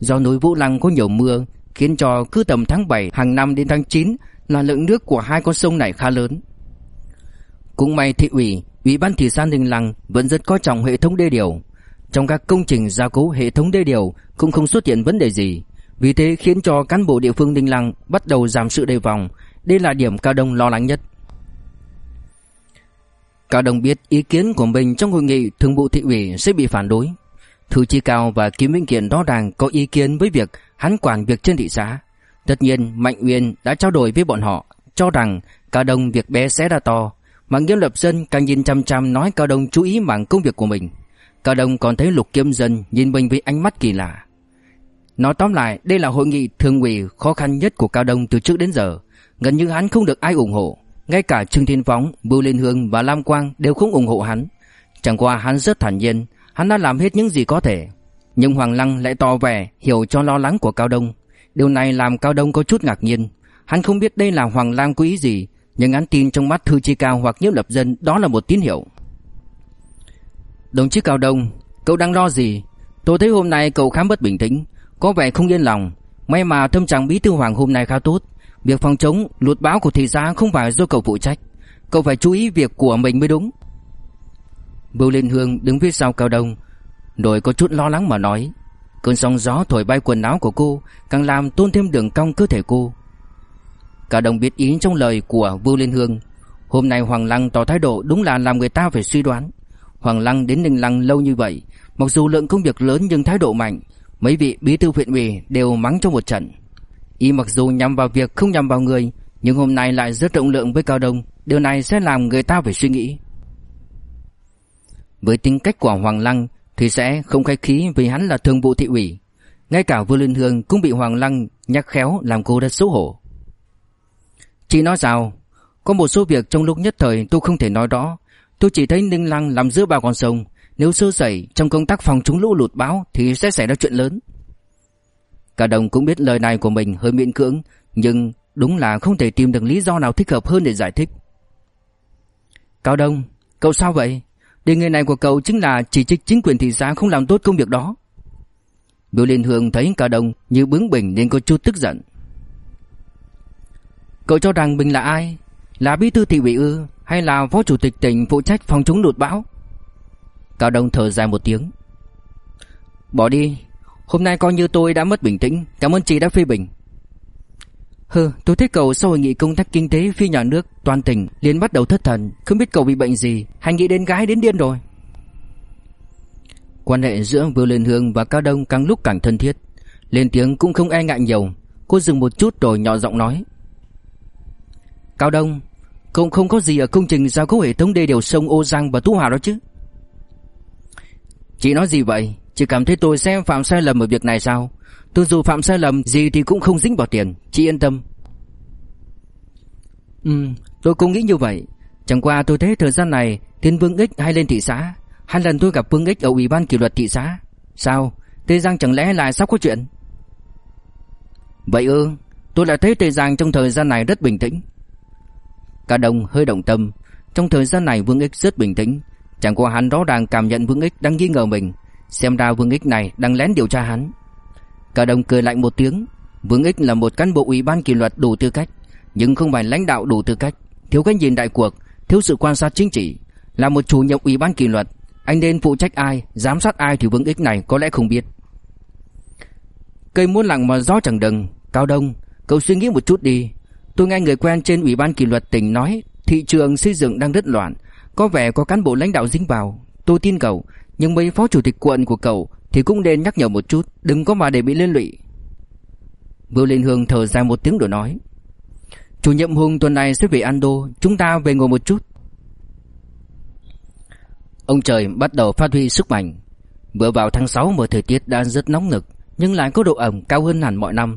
Do núi Vũ Lăng có nhiều mưa, khiến cho cứ tầm tháng 7 hàng năm đến tháng 9 là lượng nước của hai con sông này khá lớn. Cũng may thị ủy, ủy ban thị xã Ninh Lăng vẫn rất coi trọng hệ thống đê điều. Trong các công trình gia cố hệ thống đê điều cũng không xuất hiện vấn đề gì. Vì thế khiến cho cán bộ địa phương Ninh Lăng bắt đầu giảm sự đề phòng. Đây là điểm Cao Đông lo lắng nhất. Cao Đông biết ý kiến của mình trong hội nghị thường vụ thị ủy sẽ bị phản đối. Thư Chi Cao và Kim Vĩnh Kiện rõ ràng có ý kiến với việc hắn quản việc trên thị xã. Tất nhiên Mạnh Uyên đã trao đổi với bọn họ, cho rằng Cao Đông việc bé sẽ ra to. Mà Nghiêm Lập Dân càng nhìn chăm chăm nói Cao Đông chú ý mảng công việc của mình. Cao Đông còn thấy Lục Kiếm Dân nhìn mình với ánh mắt kỳ lạ. Nói tóm lại, đây là hội nghị thường ủy khó khăn nhất của Cao Đông từ trước đến giờ. Gần như hắn không được ai ủng hộ. Ngay cả Trương Thiên Phóng, Bưu Liên Hương và Lam Quang đều không ủng hộ hắn. Chẳng qua hắn rất thản nhiên, hắn đã làm hết những gì có thể. Nhưng Hoàng Lăng lại tỏ vẻ hiểu cho lo lắng của Cao Đông. Điều này làm Cao Đông có chút ngạc nhiên. Hắn không biết đây là Hoàng Lăng có ý gì, nhưng hắn tin trong mắt Thư Chi Cao hoặc Nhiếp Lập Dân đó là một tín hiệu. Đồng chí Cao Đông, cậu đang lo gì? Tôi thấy hôm nay cậu khá bất bình tĩnh, có vẻ không yên lòng. May mà tâm trạng bí thư Hoàng hôm nay khá tốt. Việc phòng chống lụt bão của thị xã không phải do cậu phụ trách. Cậu phải chú ý việc của mình mới đúng. Bưu Liên Hương đứng phía sau Cao Đông, rồi có chút lo lắng mà nói. Cơn sóng gió thổi bay quần áo của cô càng làm tôn thêm đường cong cơ thể cô. cả đồng biết ý trong lời của Bưu Liên Hương. Hôm nay Hoàng Lăng tỏ thái độ đúng là làm người ta phải suy đoán. Hoàng Lăng đến Ninh Lăng lâu như vậy, mặc dù lượng công việc lớn nhưng thái độ mạnh, mấy vị bí thư huyện ủy đều mắng trong một trận. Y mặc dù nhắm vào việc không nhắm vào người, nhưng hôm nay lại rất rộng lượng với Cao Đông, điều này sẽ làm người ta phải suy nghĩ. Với tính cách của Hoàng Lăng thì sẽ không khách khí vì hắn là thường vụ thị ủy. Ngay cả Vương Liên Hương cũng bị Hoàng Lăng nhắc khéo làm cô rất xấu hổ. Chị nói sao? Có một số việc trong lúc nhất thời tôi không thể nói rõ. Tôi chỉ thấy Ninh Lăng làm giữa ba con sông. Nếu sơ sẩy trong công tác phòng chống lũ lụt bão thì sẽ xảy ra chuyện lớn. Cả đồng cũng biết lời này của mình hơi miễn cưỡng, nhưng đúng là không thể tìm được lý do nào thích hợp hơn để giải thích. Cao Đông, cậu sao vậy? Đề nghị này của cậu chính là chỉ trích chính quyền thị xã không làm tốt công việc đó. Biểu Liên Hương thấy cả đồng như bướng bỉnh nên có chút tức giận. Cậu cho rằng mình là ai? Là bí thư thị ủy ư hay là phó chủ tịch tỉnh phụ trách phòng chống lụt bão? Cao Đông thở dài một tiếng. Bỏ đi, hôm nay coi như tôi đã mất bình tĩnh, cảm ơn chị đã phê bình. Hừ, tôi thấy cậu sau hội nghị công tác kinh tế phi nhà nước toàn tỉnh liền bắt đầu thất thần, không biết cậu bị bệnh gì, hay nghĩ đến gái đến điên rồi. Quan hệ giữa Vương Liên Hương và Cao Đông càng lúc càng thân thiết, lên tiếng cũng không e ngại nhiều. Cô dừng một chút rồi nhỏ giọng nói: Cao Đông, cậu không có gì ở công trình giao cố hệ thống đê điều sông Ô Giang và Tú Hà đó chứ? Chị nói gì vậy? Chị cảm thấy tôi sẽ phạm sai lầm ở việc này sao? Tôi dù phạm sai lầm gì thì cũng không dính vào tiền, chị yên tâm. Ừ, tôi cũng nghĩ như vậy. Chẳng qua tôi thấy thời gian này Thiên Vương Ích hay lên thị xã. Hai lần tôi gặp Vương Ích ở ủy ban kỷ luật thị xã. Sao? Tây Giang chẳng lẽ lại sắp có chuyện? Vậy ư, tôi lại thấy Tây Giang trong thời gian này rất bình tĩnh. Cả đồng hơi động tâm Trong thời gian này Vương Ích rất bình tĩnh Chẳng qua hắn rõ ràng cảm nhận Vương Ích đang nghi ngờ mình Xem ra Vương Ích này đang lén điều tra hắn Cả đồng cười lạnh một tiếng. Vương Ích là một cán bộ ủy ban kỷ luật đủ tư cách Nhưng không phải lãnh đạo đủ tư cách. Thiếu cái nhìn đại cuộc Thiếu sự quan sát chính trị. Là một chủ nhiệm ủy ban kỷ luật Anh nên phụ trách ai Giám sát ai thì Vương Ích này có lẽ không biết. Cây muốn lặng mà gió chẳng đừng. Cao Đông Cậu suy nghĩ một chút đi. Tôi nghe người quen trên ủy ban kỷ luật tỉnh nói thị trường xây dựng đang rất loạn, có vẻ có cán bộ lãnh đạo dính vào. Tôi tin cậu, nhưng mấy phó chủ tịch quận của cậu thì cũng nên nhắc nhở một chút, Đừng có mà để bị liên lụy. Vưu Liên Hương thở dài một tiếng rồi nói, Chủ nhiệm Hùng tuần này sẽ về Ando, Chúng ta về ngồi một chút. Ông trời bắt đầu phát huy sức mạnh. Vừa vào tháng 6 mà thời tiết đã rất nóng nực, Nhưng lại có độ ẩm cao hơn hẳn mọi năm.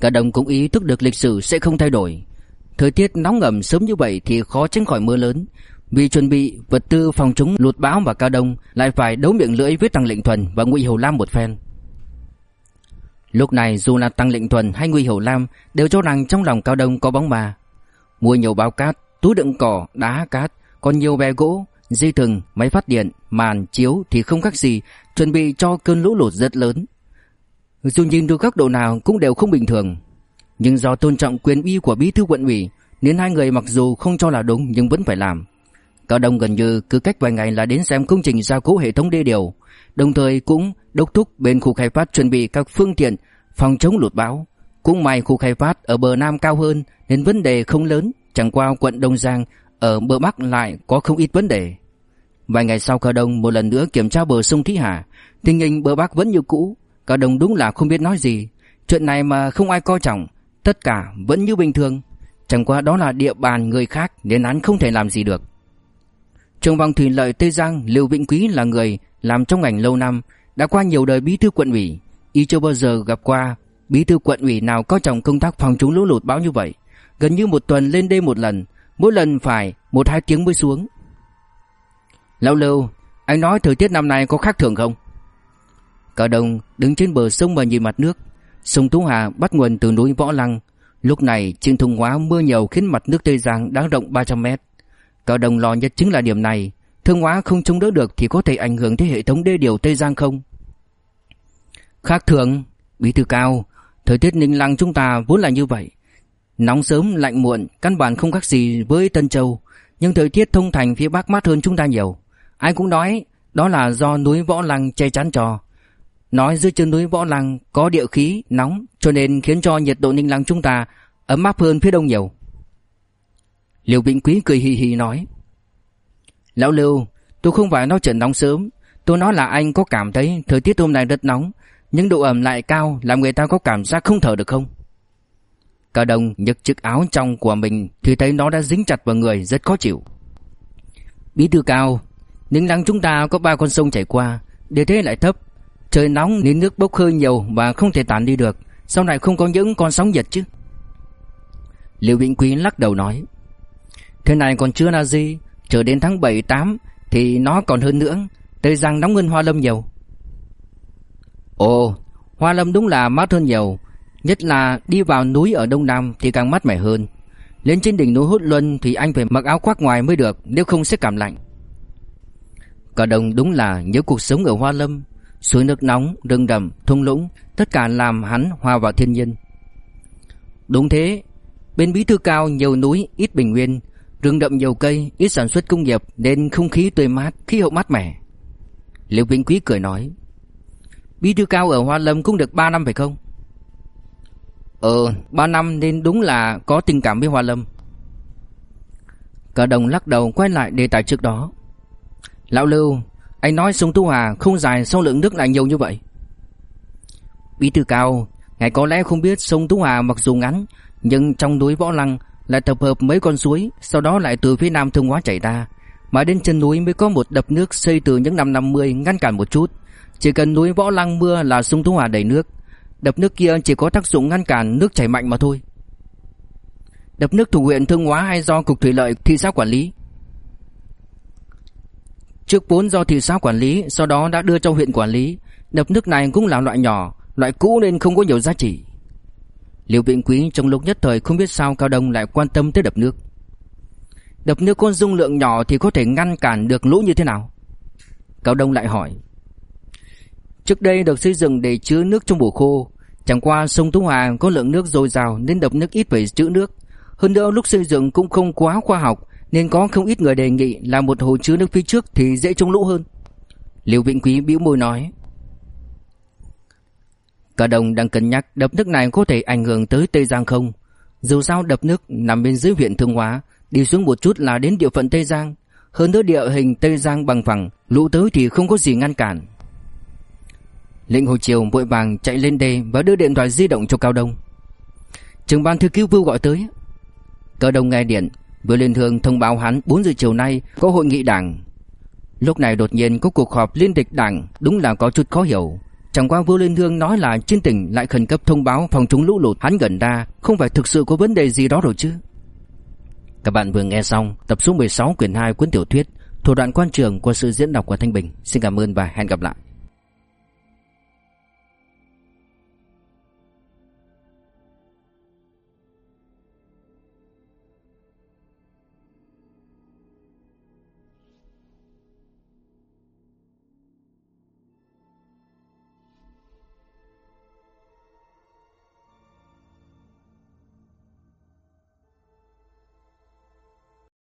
Cả đồng cũng ý thức được lịch sử sẽ không thay đổi. Thời tiết nóng ẩm sớm như vậy thì khó tránh khỏi mưa lớn. Vì chuẩn bị vật tư phòng chống lụt bão và cao đông Lại phải đấu miệng lưỡi với Tăng Lệnh Thuần và Ngụy Hầu Lam một phen. Lúc này dù là Tăng Lệnh Thuần hay Ngụy Hầu Lam Đều cho rằng trong lòng cao đông có bóng bà Mua nhiều bao cát, túi đựng cỏ, đá cát Còn nhiều bè gỗ, dây thừng, máy phát điện, màn, chiếu thì không khác gì Chuẩn bị cho cơn lũ lụt rất lớn. Dù nhìn từ góc độ nào cũng đều không bình thường. Nhưng do tôn trọng quyền uy của bí thư quận ủy Nên hai người mặc dù không cho là đúng nhưng vẫn phải làm. Cao Đông gần như cứ cách vài ngày là đến xem công trình gia cố hệ thống đê điều. Đồng thời cũng đốc thúc bên khu khai phát chuẩn bị các phương tiện phòng chống lụt bão. Cũng may khu khai phát ở bờ Nam cao hơn nên vấn đề không lớn, Chẳng qua quận Đông Giang ở bờ Bắc lại có không ít vấn đề. Vài ngày sau Cao Đông một lần nữa kiểm tra bờ sông Thí Hà, Tình hình bờ Bắc vẫn như cũ. Cao Đông đúng là không biết nói gì. Chuyện này mà không ai coi trọng, Tất cả vẫn như bình thường. Chẳng qua đó là địa bàn người khác Nên hắn không thể làm gì được. Trường vòng thủy lợi Tây Giang, Lưu Vĩnh Quý là người làm trong ngành lâu năm, Đã qua nhiều đời bí thư quận ủy. Y chưa bao giờ gặp qua Bí thư quận ủy nào có trọng công tác phòng chống lũ lụt bão như vậy. Gần như một tuần lên đêm một lần, Mỗi lần phải một hai tiếng mới xuống. Lão Lưu, Anh nói thời tiết năm nay có khác thường không? Cả đồng đứng trên bờ sông và nhìn mặt nước. Sông Tú Hà bắt nguồn từ núi Võ Lăng. Lúc này trên thông hóa mưa nhiều khiến mặt nước Tây Giang đã rộng 300 mét. Cao đồng lo nhất chính là điểm này. Thương hóa không chống đỡ được thì có thể ảnh hưởng tới hệ thống đê điều Tây Giang không? Khác thường, Bí thư cao, Thời tiết ninh lăng chúng ta vốn là như vậy. Nóng sớm, lạnh muộn, Căn bản không khác gì với Tân Châu. Nhưng thời tiết thông thành phía Bắc mát hơn chúng ta nhiều. Ai cũng nói, Đó là do núi Võ Lăng che chắn cho. Nói dưới chân núi Võ Lăng Có địa khí, nóng, Cho nên khiến cho nhiệt độ ninh lăng chúng ta Ấm áp hơn phía đông nhiều. Liêu Vĩnh Quý cười hì hì nói, Lão Lưu, Tôi không phải nói chuyện nóng sớm. Tôi nói là anh có cảm thấy thời tiết hôm nay rất nóng, Nhưng độ ẩm lại cao Làm người ta có cảm giác không thở được không? Cả đồng nhấc chiếc áo trong của mình, Thì thấy nó đã dính chặt vào người, rất khó chịu. Bí thư cao Ninh lăng chúng ta có ba con sông chảy qua, Địa thế lại thấp, Trời nóng nên nước bốc hơi nhiều Và không thể tản đi được, Sau này không có những con sóng giật chứ. Liệu Vĩnh Quý lắc đầu nói Thế này còn chưa là gì? Chờ đến tháng 7-8 Thì nó còn hơn nữa. Tây Giang nóng hơn Hoa Lâm nhiều. Ồ Hoa Lâm đúng là mát hơn nhiều. Nhất là đi vào núi ở Đông Nam Thì càng mát mẻ hơn. Lên trên đỉnh núi Hút Luân Thì anh phải mặc áo khoác ngoài mới được Nếu không sẽ cảm lạnh. Cả đồng đúng là nhớ cuộc sống ở Hoa Lâm. Suối nước nóng, rừng đầm, thung lũng Tất cả làm hắn hòa vào thiên nhiên. Đúng thế Bên bí thư cao nhiều núi ít bình nguyên. Rừng đậm nhiều cây, ít sản xuất công nghiệp nên không khí tươi mát, khí hậu mát mẻ. Liễu Vĩnh Quý cười nói: "Bí thư cao ở Hoa Lâm cũng được 3 năm phải không?" "Ờ, 3 năm nên đúng là có tình cảm với Hoa Lâm." Cả đồng lắc đầu quay lại đề tài trước đó. "Lão Lưu, anh nói sông Tu Hà không dài sao lượng nước lại nhiều như vậy?" Bí thư cao, ngài có lẽ không biết sông Tu Hà mặc dù ngắn nhưng trong núi Võ Lăng lại tập hợp mấy con suối, sau đó lại từ phía nam thương hóa chảy ra, mà đến chân núi mới có một đập nước xây từ những năm 50 ngăn cản một chút. Chỉ cần núi Võ Lăng mưa là sông Tú Hòa đầy nước. Đập nước kia chỉ có tác dụng ngăn cản nước chảy mạnh mà thôi. Đập nước thuộc huyện Thương Hóa hay do cục thủy lợi thị xã quản lý? Trước vốn do thị xã quản lý, sau đó đã đưa cho huyện quản lý. Đập nước này cũng là loại nhỏ, loại cũ nên không có nhiều giá trị. Liêu Vĩnh Quý trong lúc nhất thời không biết sao Cao Đông lại quan tâm tới đập nước. Đập nước có dung lượng nhỏ thì có thể ngăn cản được lũ như thế nào? Cao Đông lại hỏi. Trước đây được xây dựng để chứa nước trong mùa khô, chẳng qua sông Tú Hà có lượng nước dồi dào nên đập nước ít phải trữ nước. Hơn nữa lúc xây dựng cũng không quá khoa học nên có không ít người đề nghị làm một hồ chứa nước phía trước thì dễ chống lũ hơn. Liêu Vĩnh Quý bĩu môi nói. Cả đồng đang cân nhắc đập nước này có thể ảnh hưởng tới Tây Giang không. Dù sao đập nước nằm bên dưới huyện Thương Hóa, đi xuống một chút là đến địa phận Tây Giang. Hơn nữa địa hình Tây Giang bằng phẳng, lũ tới thì không có gì ngăn cản. Lệnh Hồ Triều vội vàng chạy lên đê và đưa điện thoại di động cho Cao Đông. Trưởng ban thư ký Vưu gọi tới. Cao Đông nghe điện, vừa lên thường thông báo hắn 4 giờ chiều nay có hội nghị đảng. Lúc này đột nhiên có cuộc họp liên địch đảng, đúng là có chút khó hiểu. Chẳng qua vua Liên Hương nói là trên tỉnh lại khẩn cấp thông báo phòng chống lũ lụt hắn gần đa, không phải thực sự có vấn đề gì đó rồi chứ. Các bạn vừa nghe xong tập số 16 quyển 2 cuốn tiểu thuyết Thủ đoạn quan trường của sự diễn đọc của Thanh Bình. Xin cảm ơn và hẹn gặp lại.